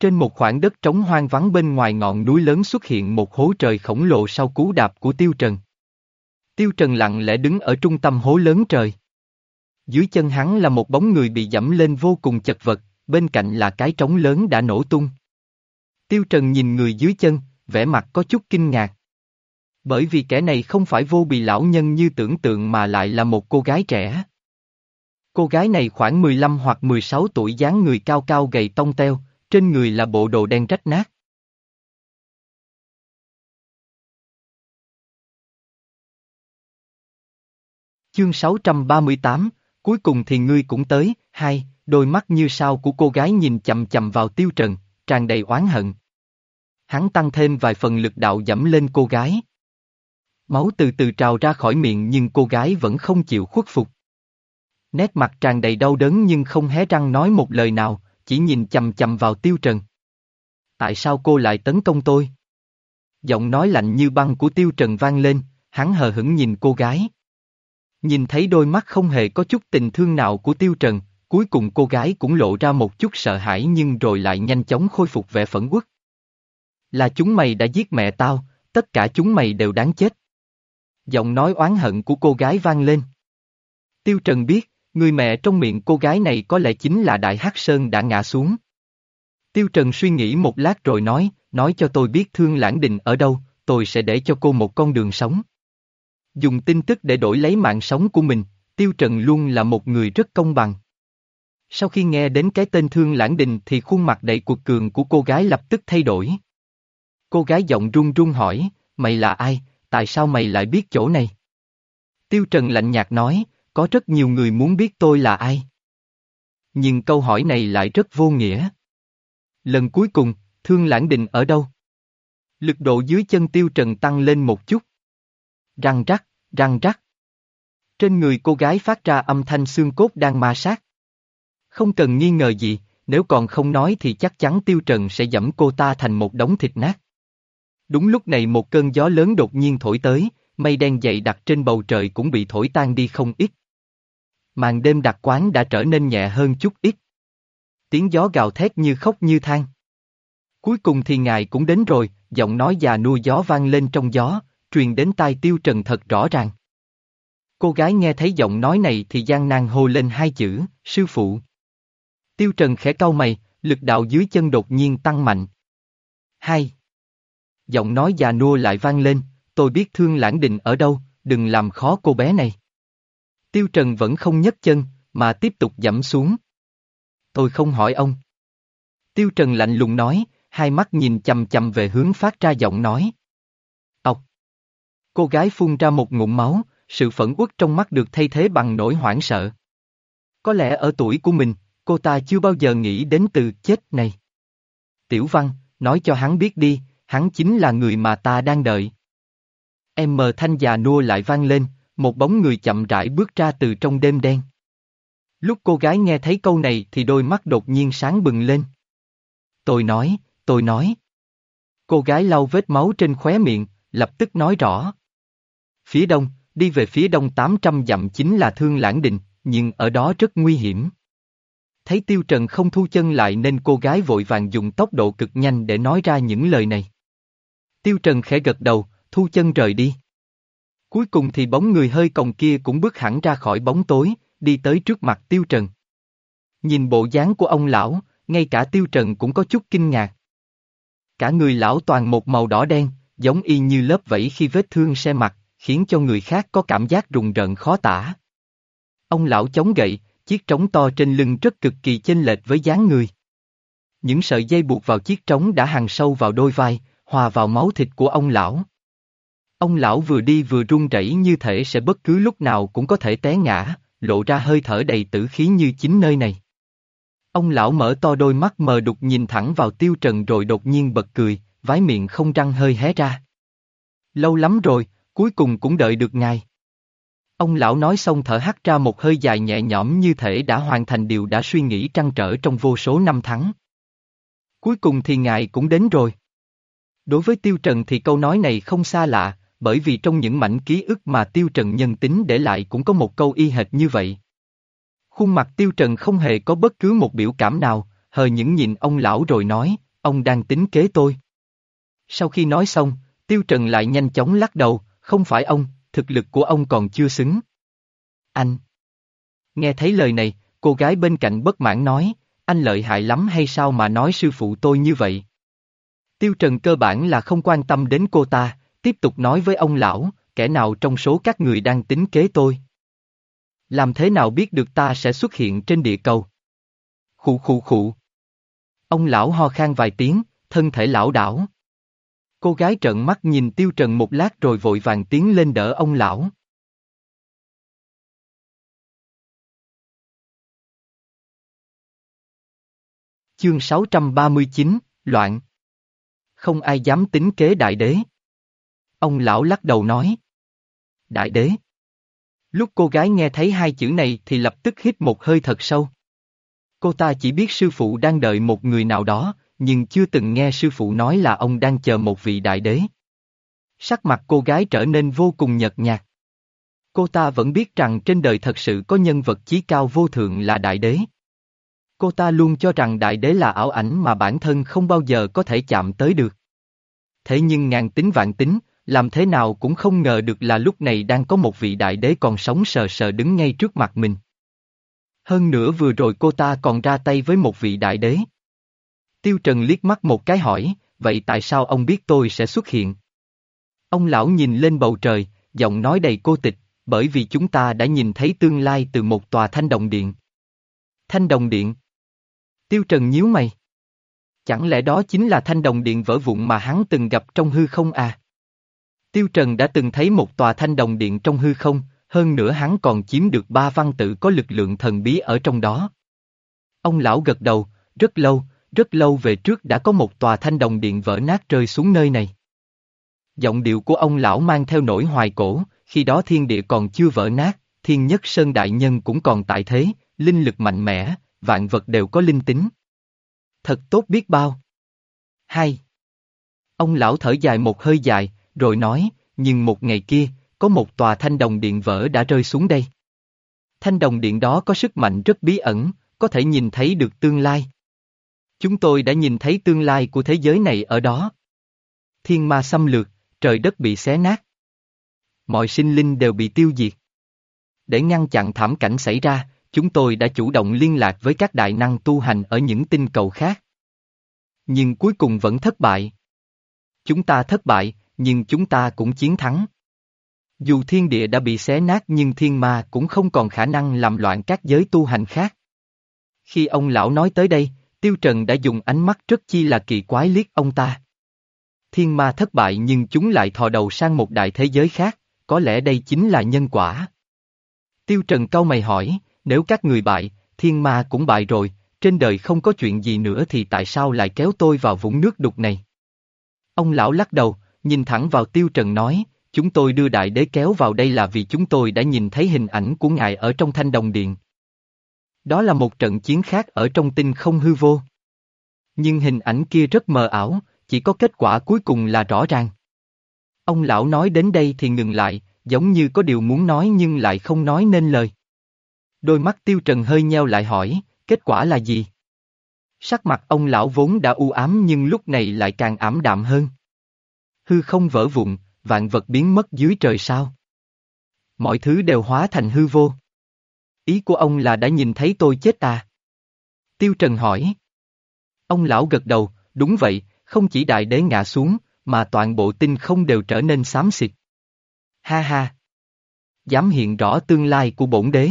Trên một khoảng đất trống hoang vắng bên ngoài ngọn núi lớn xuất hiện một hố trời khổng lồ sau cú đạp của Tiêu Trần. Tiêu Trần lặng lẽ đứng ở trung tâm hố lớn trời. Dưới chân hắn là một bóng người bị dẫm lên vô cùng chật vật, bên cạnh là cái trống lớn đã nổ tung. Tiêu Trần nhìn người dưới chân, vẻ mặt có chút kinh ngạc. Bởi vì kẻ này không phải vô bì lão nhân như tưởng tượng mà lại là một cô gái trẻ. Cô gái này khoảng 15 hoặc 16 tuổi dáng người cao cao gầy tông teo, trên người là bộ đồ đen rách nát. Chương 638, cuối cùng thì ngươi cũng tới, hai, đôi mắt như sao của cô gái nhìn chầm chầm vào tiêu trần, tràn đầy oán hận. Hắn tăng thêm vài phần lực đạo dẫm lên cô gái. Máu từ từ trào ra khỏi miệng nhưng cô gái vẫn không chịu khuất phục. Nét mặt tràn đầy đau đớn nhưng không hé răng nói một lời nào, chỉ nhìn chầm chầm vào tiêu trần. Tại sao cô lại tấn công tôi? Giọng nói lạnh như băng của tiêu trần vang lên, hắn hờ hững nhìn cô gái. Nhìn thấy đôi mắt không hề có chút tình thương nào của tiêu trần, cuối cùng cô gái cũng lộ ra một chút sợ hãi nhưng rồi lại nhanh chóng khôi phục vẻ phẫn quốc. Là chúng mày đã giết mẹ tao, tất cả chúng mày đều đáng chết. Giọng nói oán hận của cô gái vang lên. Tiêu Trần biết, người mẹ trong miệng cô gái này có lẽ chính là Đại Hắc Sơn đã ngã xuống. Tiêu Trần suy nghĩ một lát rồi nói, nói cho tôi biết Thương Lãng Đình ở đâu, tôi sẽ để cho cô một con đường sống. Dùng tin tức để đổi lấy mạng sống của mình, Tiêu Trần luôn là một người rất công bằng. Sau khi nghe đến cái tên Thương Lãng Đình thì khuôn mặt đầy cuộc cường của cô gái lập tức thay đổi. Cô gái giọng run run hỏi, mày là ai, tại sao mày lại biết chỗ này? Tiêu Trần lạnh nhạt nói, có rất nhiều người muốn biết tôi là ai. Nhưng câu hỏi này lại rất vô nghĩa. Lần cuối cùng, Thương Lãng Đình ở đâu? Lực độ dưới chân Tiêu Trần tăng lên một chút. Răng rắc, răng rắc. Trên người cô gái phát ra âm thanh xương cốt đang ma sát. Không cần nghi ngờ gì, nếu còn không nói thì chắc chắn Tiêu Trần sẽ dẫm cô ta thành một đống thịt nát. Đúng lúc này một cơn gió lớn đột nhiên thổi tới, mây đen dày đặc trên bầu trời cũng bị thổi tan đi không ít. Màn đêm đặc quán đã trở nên nhẹ hơn chút ít. Tiếng gió gào thét như khóc như than. Cuối cùng thì ngài cũng đến rồi, giọng nói già nua gió vang lên trong gió, truyền đến tai tiêu trần thật rõ ràng. Cô gái nghe thấy giọng nói này thì gian nan hô lên hai chữ, sư phụ. Tiêu trần khẽ cau mày, lực đạo dưới chân đột nhiên tăng mạnh. Hai. Giọng nói già nua lại vang lên, tôi biết thương lãng đình ở đâu, đừng làm khó cô bé này. Tiêu Trần vẫn không nhấc chân, mà tiếp tục dẫm xuống. Tôi không hỏi ông. Tiêu Trần lạnh lùng nói, hai mắt nhìn chầm chầm về hướng phát ra giọng nói. Ốc! Cô gái phun ra một ngụm máu, sự phẫn uất trong mắt được thay thế bằng nỗi hoảng sợ. Có lẽ ở tuổi của mình, cô ta chưa bao giờ nghĩ đến từ chết này. Tiểu Văn, nói cho hắn biết đi, hắn chính là người mà ta đang đợi. Em mờ thanh già nua lại vang lên, một bóng người chậm rãi bước ra từ trong đêm đen. Lúc cô gái nghe thấy câu này thì đôi mắt đột nhiên sáng bừng lên. Tôi nói, tôi nói. Cô gái lau vết máu trên khóe miệng, lập tức nói rõ. Phía đông, đi về phía đông 800 dặm chính là Thương Lãng Đình, nhưng ở đó rất nguy hiểm. Thấy Tiêu Trần không thu chân lại nên cô gái vội vàng dùng tốc độ cực nhanh để nói ra những lời này. Tiêu Trần khẽ gật đầu, thu chân rời đi. Cuối cùng thì bóng người hơi còng kia cũng bước hẳn ra khỏi bóng tối, đi tới trước mặt Tiêu Trần. Nhìn bộ dáng của ông lão, ngay cả Tiêu Trần cũng có chút kinh ngạc. Cả người lão toàn một màu đỏ đen, giống y như lớp vẫy khi vết thương xe mặt, khiến cho người khác có cảm giác rùng rợn khó tả. Ông lão chống gậy, chiếc trống to trên lưng rất cực kỳ chênh lệch với dáng người. Những sợi dây buộc vào chiếc trống đã hằn sâu vào đôi vai, hòa vào máu thịt của ông lão. Ông lão vừa đi vừa run rẩy như thể sẽ bất cứ lúc nào cũng có thể té ngã, lộ ra hơi thở đầy tử khí như chính nơi này. Ông lão mở to đôi mắt mờ đục nhìn thẳng vào tiêu trần rồi đột nhiên bật cười, vái miệng không răng hơi hé ra. Lâu lắm rồi, cuối cùng cũng đợi được ngài. Ông lão nói xong thở hắt ra một hơi dài nhẹ nhõm như thể đã hoàn thành điều đã suy nghĩ trăn trở trong vô số năm tháng. Cuối cùng thì ngài cũng đến rồi. Đối với Tiêu Trần thì câu nói này không xa lạ, bởi vì trong những mảnh ký ức mà Tiêu Trần nhân tính để lại cũng có một câu y hệt như vậy. Khuôn mặt Tiêu Trần không hề có bất cứ một biểu cảm nào, hờ những nhìn ông lão rồi nói, ông đang tính kế tôi. Sau khi nói xong, Tiêu Trần lại nhanh chóng lắc đầu, không phải ông, thực lực của ông còn chưa xứng. Anh. Nghe thấy lời này, cô gái bên cạnh bất mãn nói, anh lợi hại lắm hay sao mà nói sư phụ tôi như vậy? Tiêu Trần cơ bản là không quan tâm đến cô ta, tiếp tục nói với ông lão, kẻ nào trong số các người đang tính kế tôi. Làm thế nào biết được ta sẽ xuất hiện trên địa cầu? Khụ khụ khụ. Ông lão ho khan vài tiếng, thân thể lão đảo. Cô gái trợn mắt nhìn Tiêu Trần một lát rồi vội vàng tiến lên đỡ ông lão. Chương 639, Loạn Không ai dám tính kế đại đế. Ông lão lắc đầu nói. Đại đế. Lúc cô gái nghe thấy hai chữ này thì lập tức hít một hơi thật sâu. Cô ta chỉ biết sư phụ đang đợi một người nào đó, nhưng chưa từng nghe sư phụ nói là ông đang chờ một vị đại đế. Sắc mặt cô gái trở nên vô cùng nhợt nhạt. Cô ta vẫn biết rằng trên đời thật sự có nhân vật chí cao vô thượng là đại đế. Cô ta luôn cho rằng đại đế là ảo ảnh mà bản thân không bao giờ có thể chạm tới được. Thế nhưng ngàn tính vạn tính, làm thế nào cũng không ngờ được là lúc này đang có một vị đại đế còn sống sờ sờ đứng ngay trước mặt mình. Hơn nữa vừa rồi cô ta còn ra tay với một vị đại đế. Tiêu Trần liếc mắt một cái hỏi, vậy tại sao ông biết tôi sẽ xuất hiện? Ông lão nhìn lên bầu trời, giọng nói đầy cô tịch, bởi vì chúng ta đã nhìn thấy tương lai từ một tòa thanh đồng điện. Thanh đồng điện. Tiêu Trần nhíu mày. Chẳng lẽ đó chính là thanh đồng điện vỡ vụn mà hắn từng gặp trong hư không à? Tiêu Trần đã từng thấy một tòa thanh đồng điện trong hư không, hơn nữa hắn còn chiếm được ba văn tự có lực lượng thần bí ở trong đó. Ông lão gật đầu, rất lâu, rất lâu về trước đã có một tòa thanh đồng điện vỡ nát rơi xuống nơi này. Giọng điệu của ông lão mang theo nỗi hoài cổ, khi đó thiên địa còn chưa vỡ nát, thiên nhất sơn đại nhân cũng còn tại thế, linh lực mạnh mẽ, vạn vật đều có linh tính. Thật tốt biết bao. Hai. Ông lão thở dài một hơi dài, rồi nói, nhưng một ngày kia, có một tòa thanh đồng điện vỡ đã rơi xuống đây. Thanh đồng điện đó có sức mạnh rất bí ẩn, có thể nhìn thấy được tương lai. Chúng tôi đã nhìn thấy tương lai của thế giới này ở đó. Thiên ma xâm lược, trời đất bị xé nát. Mọi sinh linh đều bị tiêu diệt. Để ngăn chặn thảm cảnh xảy ra, chúng tôi đã chủ động liên lạc với các đại năng tu hành ở những tinh cầu khác. Nhưng cuối cùng vẫn thất bại. Chúng ta thất bại, nhưng chúng ta cũng chiến thắng. Dù thiên địa đã bị xé nát nhưng thiên ma cũng không còn khả năng làm loạn các giới tu hành khác. Khi ông lão nói tới đây, Tiêu Trần đã dùng ánh mắt rất chi là kỳ quái liếc ông ta. Thiên ma thất bại nhưng chúng lại thò đầu sang một đại thế giới khác, có lẽ đây chính là nhân quả. Tiêu Trần cau mày hỏi, nếu các người bại, thiên ma cũng bại rồi, trên đời không có chuyện gì nữa thì tại sao lại kéo tôi vào vũng nước đục này? Ông lão lắc đầu, nhìn thẳng vào Tiêu Trần nói, chúng tôi đưa đại đế kéo vào đây là vì chúng tôi đã nhìn thấy hình ảnh của ngài ở trong thanh đồng điện. Đó là một trận chiến khác ở trong tinh không hư vô. Nhưng hình ảnh kia rất mờ ảo, chỉ có kết quả cuối cùng là rõ ràng. Ông lão nói đến đây thì ngừng lại, giống như có điều muốn nói nhưng lại không nói nên lời. Đôi mắt tiêu trần hơi nheo lại hỏi, kết quả là gì? Sắc mặt ông lão vốn đã u ám nhưng lúc này lại càng ảm đạm hơn. Hư không vỡ vụn, vạn vật biến mất dưới trời sao. Mọi thứ đều hóa thành hư vô. Ý của ông là đã nhìn thấy tôi chết à? Tiêu Trần hỏi. Ông lão gật đầu, đúng vậy, không chỉ đại đế ngã xuống, mà toàn bộ tinh không đều trở nên xám xịt. Ha ha! Dám hiện rõ tương lai của bổn đế.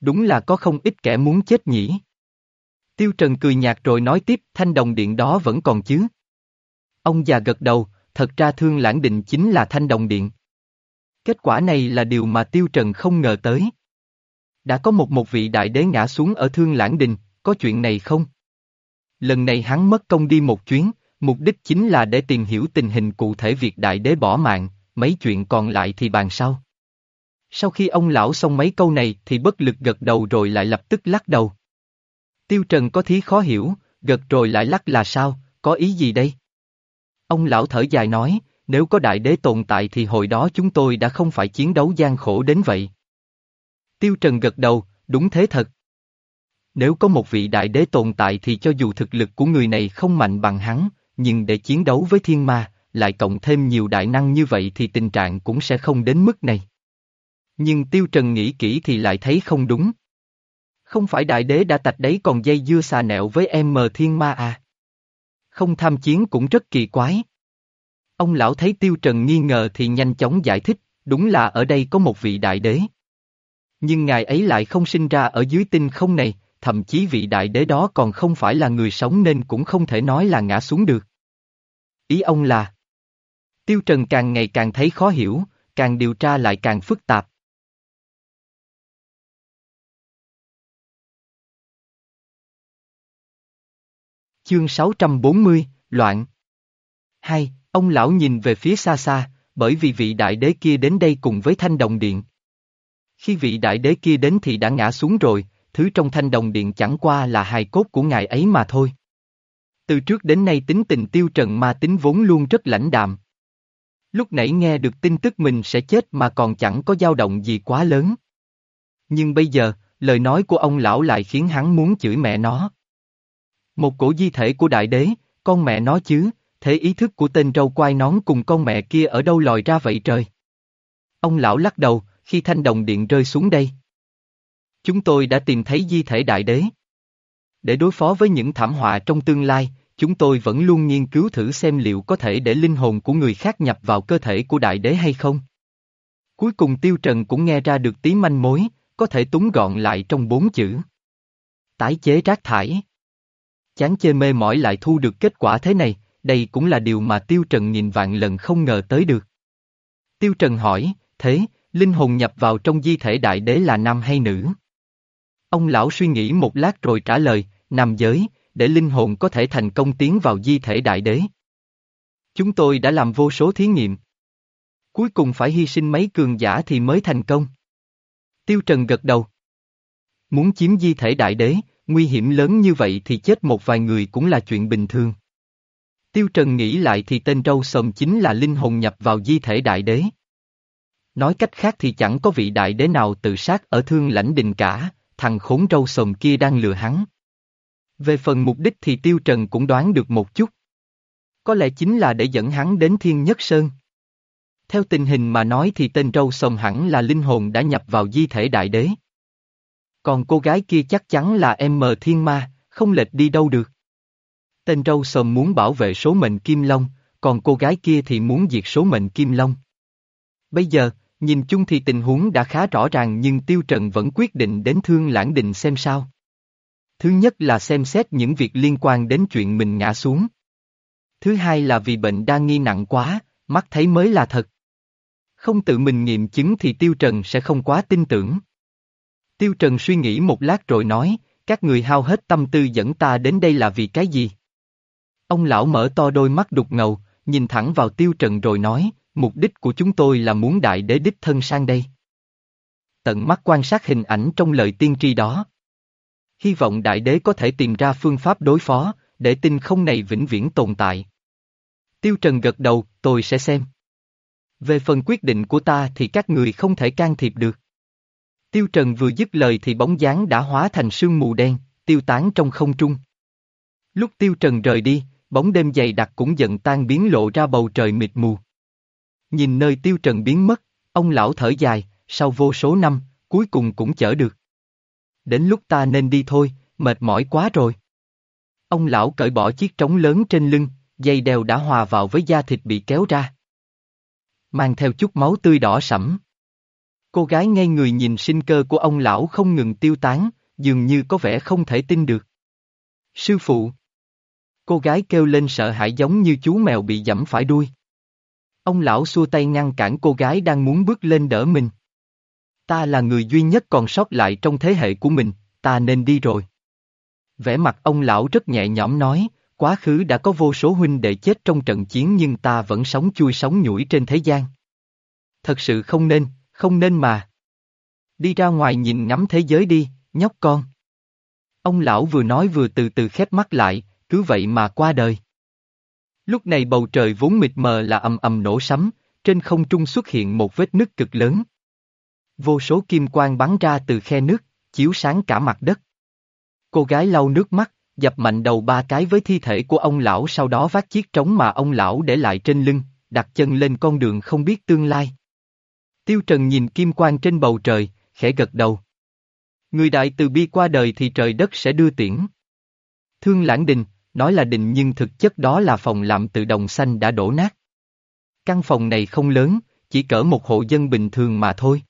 Đúng là có không ít kẻ muốn chết nhỉ. Tiêu Trần cười nhạt rồi nói tiếp thanh đồng điện đó vẫn còn chứ. Ông già gật đầu, thật ra thương lãng định chính là thanh đồng điện. Kết quả này là điều mà Tiêu Trần không ngờ tới. Đã có một một vị đại đế ngã xuống ở thương lãng đình, có chuyện này không? Lần này hắn mất công đi một chuyến, mục đích chính là để tìm hiểu tình hình cụ thể việc đại đế bỏ mạng, mấy chuyện còn lại thì bàn sau. Sau khi ông lão xong mấy câu này thì bất lực gật đầu rồi lại lập tức lắc đầu. Tiêu Trần có thí khó hiểu, gật rồi lại lắc là sao, có ý gì đây? Ông lão thở dài nói, nếu có đại đế tồn tại thì hồi đó chúng tôi đã không phải chiến đấu gian khổ đến vậy. Tiêu Trần gật đầu, đúng thế thật. Nếu có một vị đại đế tồn tại thì cho dù thực lực của người này không mạnh bằng hắn, nhưng để chiến đấu với thiên ma, lại cộng thêm nhiều đại năng như vậy thì tình trạng cũng sẽ không đến mức này. Nhưng Tiêu Trần nghĩ kỹ thì lại thấy không đúng. Không phải đại đế đã tạch đấy còn dây dưa xà nẹo với em mờ thiên ma à? Không tham chiến cũng rất kỳ quái. Ông lão thấy Tiêu Trần nghi ngờ thì nhanh chóng giải thích, đúng là ở đây có một vị đại đế. Nhưng ngài ấy lại không sinh ra ở dưới tinh không này, thậm chí vị đại đế đó còn không phải là người sống nên cũng không thể nói là ngã xuống được. Ý ông là Tiêu Trần càng ngày càng thấy khó hiểu, càng điều tra lại càng phức tạp. Chương 640, Loạn Hai, ông lão nhìn về phía xa xa, bởi vì vị đại đế kia đến đây cùng với thanh đồng điện. Khi vị đại đế kia đến thì đã ngã xuống rồi, thứ trong thanh đồng điện chẳng qua là hài cốt của ngài ấy mà thôi. Từ trước đến nay tính tình tiêu trần ma tính vốn luôn rất lãnh đạm. Lúc nãy nghe được tin tức mình sẽ chết mà còn chẳng có dao động gì quá lớn. Nhưng bây giờ, lời nói của ông lão lại khiến hắn muốn chửi mẹ nó. Một cổ di thể của đại đế, con mẹ nó chứ, thế ý thức của tên râu quai nón cùng con mẹ kia ở đâu lòi ra vậy trời? Ông lão lắc đầu, khi thanh đồng điện rơi xuống đây. Chúng tôi đã tìm thấy di thể đại đế. Để đối phó với những thảm họa trong tương lai, chúng tôi vẫn luôn nghiên cứu thử xem liệu có thể để linh hồn của người khác nhập vào cơ thể của đại đế hay không. Cuối cùng Tiêu Trần cũng nghe ra được tí manh mối, có thể túng gọn lại trong bốn chữ. Tái chế rác thải. Chán chê mê mỏi lại thu được kết quả thế này, đây cũng là điều mà Tiêu Trần nhìn vạn lần không ngờ tới được. Tiêu Trần hỏi, thế, linh hồn nhập vào trong di thể đại đế là nam hay nữ? Ông lão suy nghĩ một lát rồi trả lời, nam giới, để linh hồn có thể thành công tiến vào di thể đại đế. Chúng tôi đã làm vô số thí nghiệm. Cuối cùng phải hy sinh mấy cường giả thì mới thành công. Tiêu Trần gật đầu. Muốn chiếm di thể đại đế, nguy hiểm lớn như vậy thì chết một vài người cũng là chuyện bình thường. Tiêu Trần nghĩ lại thì tên râu sồm chính là linh hồn nhập vào di thể đại đế. Nói cách khác thì chẳng có vị đại đế nào tự sát ở thương lãnh đình cả, thằng khốn râu sồm kia đang lừa hắn. Về phần mục đích thì Tiêu Trần cũng đoán được một chút. Có lẽ chính là để dẫn hắn đến Thiên Nhất Sơn. Theo tình hình mà nói thì tên râu sồm hẳn là linh hồn đã nhập vào di thể đại đế. Còn cô gái kia chắc chắn là em mờ thiên ma, không lệch đi đâu được. Tên râu sồm muốn bảo vệ số mệnh Kim Long, còn cô gái kia thì muốn diệt số mệnh Kim Long. Bây giờ, nhìn chung thì tình huống đã khá rõ ràng nhưng Tiêu Trần vẫn quyết định đến Thương Lãng Đình xem sao. Thứ nhất là xem xét những việc liên quan đến chuyện mình ngã xuống. Thứ hai là vì bệnh đa nghi nặng quá, mắt thấy mới là thật. Không tự mình nghiệm chứng thì Tiêu Trần sẽ không quá tin tưởng. Tiêu Trần suy nghĩ một lát rồi nói, các người hao hết tâm tư dẫn ta đến đây là vì cái gì? Ông lão mở to đôi mắt đục ngầu, nhìn thẳng vào Tiêu Trần rồi nói, mục đích của chúng tôi là muốn đại đế đích thân sang đây. Tận mắt quan sát hình ảnh trong lời tiên tri đó. Hy vọng đại đế có thể tìm ra phương pháp đối phó, để tinh không này vĩnh viễn tồn tại. Tiêu Trần gật đầu, tôi sẽ xem. Về phần quyết định của ta thì các người không thể can thiệp được. Tiêu Trần vừa dứt lời thì bóng dáng đã hóa thành sương mù đen, tiêu tán trong không trung. Lúc Tiêu Trần rời đi, bóng đêm dày đặc cũng dần tan biến lộ ra bầu trời mịt mù. Nhìn nơi Tiêu Trần biến mất, ông lão thở dài, sau vô số năm, cuối cùng cũng chở được. Đến lúc ta nên đi thôi, mệt mỏi quá rồi. Ông lão cởi bỏ chiếc trống lớn trên lưng, dây đeo đã hòa vào với da thịt bị kéo ra. Mang theo chút máu tươi đỏ sẫm. Cô gái ngay người nhìn sinh cơ của ông lão không ngừng tiêu tán, dường như có vẻ không thể tin được. Sư phụ. Cô gái kêu lên sợ hãi giống như chú mèo bị dẫm phải đuôi. Ông lão xua tay ngăn cản cô gái đang muốn bước lên đỡ mình. Ta là người duy nhất còn sót lại trong thế hệ của mình, ta nên đi rồi. Vẻ mặt ông lão rất nhẹ nhõm nói, quá khứ đã có vô số huynh đệ chết trong trận chiến nhưng ta vẫn sống chui sống nhủi trên thế gian. Thật sự không nên, không nên mà. Đi ra ngoài nhìn ngắm thế giới đi, nhóc con. Ông lão vừa nói vừa từ từ khép mắt lại, cứ vậy mà qua đời. Lúc này bầu trời vốn mịt mờ là ầm ầm nổ sấm, trên không trung xuất hiện một vết nứt cực lớn. Vô số kim quang bắn ra từ khe nước, chiếu sáng cả mặt đất. Cô gái lau nước mắt, dập mạnh đầu ba cái với thi thể của ông lão sau đó vác chiếc trống mà ông lão để lại trên lưng, đặt chân lên con đường không biết tương lai. Tiêu Trần nhìn kim quang trên bầu trời, khẽ gật đầu. Người đại từ bi qua đời thì trời đất sẽ đưa tiễn. Thương lãng đình, nói là đình nhưng thực chất đó là phòng làm tự đồng xanh đã đổ nát. Căn phòng này không lớn, chỉ cỡ một hộ dân bình thường mà thôi.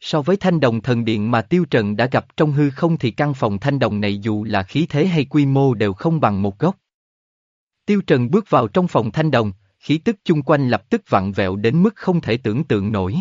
So với thanh đồng thần điện mà Tiêu Trần đã gặp trong hư không thì căn phòng thanh đồng này dù là khí thế hay quy mô đều không bằng một góc. Tiêu Trần bước vào trong phòng thanh đồng, khí tức chung quanh lập tức vặn vẹo đến mức không thể tưởng tượng nổi.